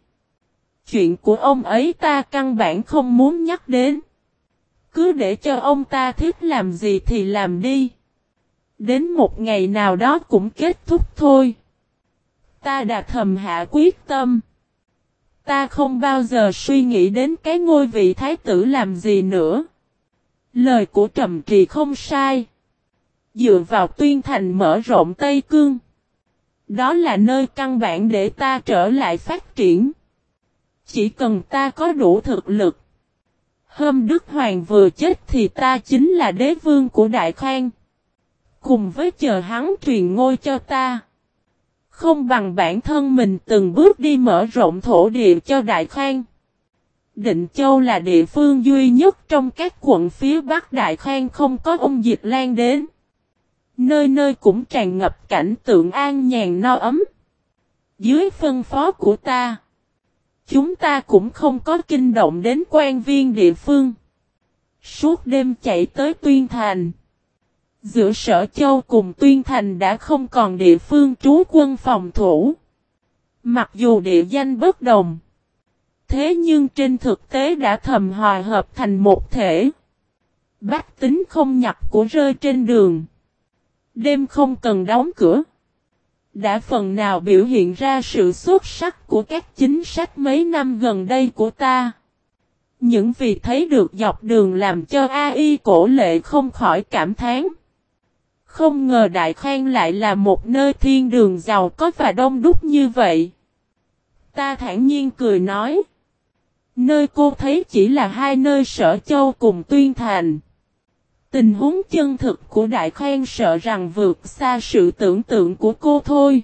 Chuyện của ông ấy ta căn bản không muốn nhắc đến. Cứ để cho ông ta thích làm gì thì làm đi. Đến một ngày nào đó cũng kết thúc thôi. Ta đã thầm hạ quyết tâm. Ta không bao giờ suy nghĩ đến cái ngôi vị thái tử làm gì nữa. Lời của Trầm Trì không sai. Dựa vào tuyên thành mở rộng Tây Cương. Đó là nơi căn bản để ta trở lại phát triển. Chỉ cần ta có đủ thực lực. Hôm Đức Hoàng vừa chết thì ta chính là đế vương của Đại Khang. Cùng với chờ hắn truyền ngôi cho ta. Không bằng bản thân mình từng bước đi mở rộng thổ địa cho Đại Khang. Định Châu là địa phương duy nhất trong các quận phía Bắc Đại Khang không có ông dịch lan đến. Nơi nơi cũng tràn ngập cảnh tượng an nhàn no ấm. Dưới phân phó của ta, chúng ta cũng không có kinh động đến quan viên địa phương. Suốt đêm chạy tới Tuyên Thành. Giữa Sở Châu cùng Tuyên Thành đã không còn địa phương trú quân phòng thủ. Mặc dù địa danh bất đồng. Thế nhưng trên thực tế đã thầm hòa hợp thành một thể. Bách tính không nhập của rơi trên đường. Đêm không cần đóng cửa. Đã phần nào biểu hiện ra sự xuất sắc của các chính sách mấy năm gần đây của ta. Những vì thấy được dọc đường làm cho AI cổ lệ không khỏi cảm thán. Không ngờ Đại Khang lại là một nơi thiên đường giàu có và đông đúc như vậy. Ta thản nhiên cười nói. Nơi cô thấy chỉ là hai nơi sở châu cùng tuyên thành. Tình huống chân thực của Đại Khoan sợ rằng vượt xa sự tưởng tượng của cô thôi.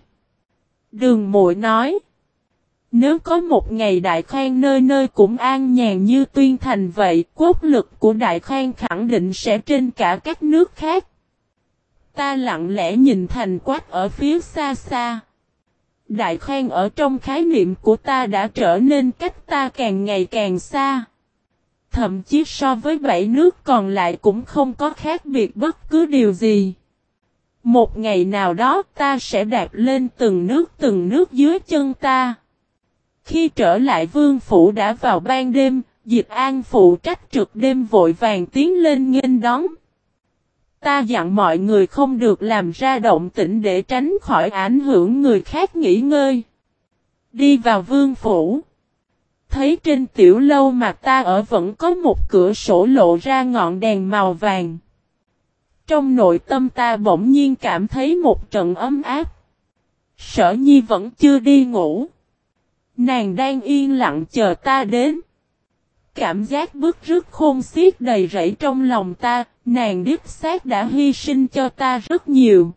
Đường mội nói. Nếu có một ngày Đại Khoan nơi nơi cũng an nhàn như tuyên thành vậy, quốc lực của Đại Khoan khẳng định sẽ trên cả các nước khác. Ta lặng lẽ nhìn thành quát ở phía xa xa. Đại Khoan ở trong khái niệm của ta đã trở nên cách ta càng ngày càng xa. Thậm chí so với bảy nước còn lại cũng không có khác biệt bất cứ điều gì. Một ngày nào đó ta sẽ đạp lên từng nước từng nước dưới chân ta. Khi trở lại vương phủ đã vào ban đêm, Diệp An phụ trách trực đêm vội vàng tiến lên nghênh đón. Ta dặn mọi người không được làm ra động tĩnh để tránh khỏi ảnh hưởng người khác nghỉ ngơi. Đi vào vương phủ. Thấy trên tiểu lâu mà ta ở vẫn có một cửa sổ lộ ra ngọn đèn màu vàng. Trong nội tâm ta bỗng nhiên cảm thấy một trận ấm áp. Sở nhi vẫn chưa đi ngủ. Nàng đang yên lặng chờ ta đến. Cảm giác bức rứt khôn xiết đầy rẫy trong lòng ta, nàng điếp xác đã hy sinh cho ta rất nhiều.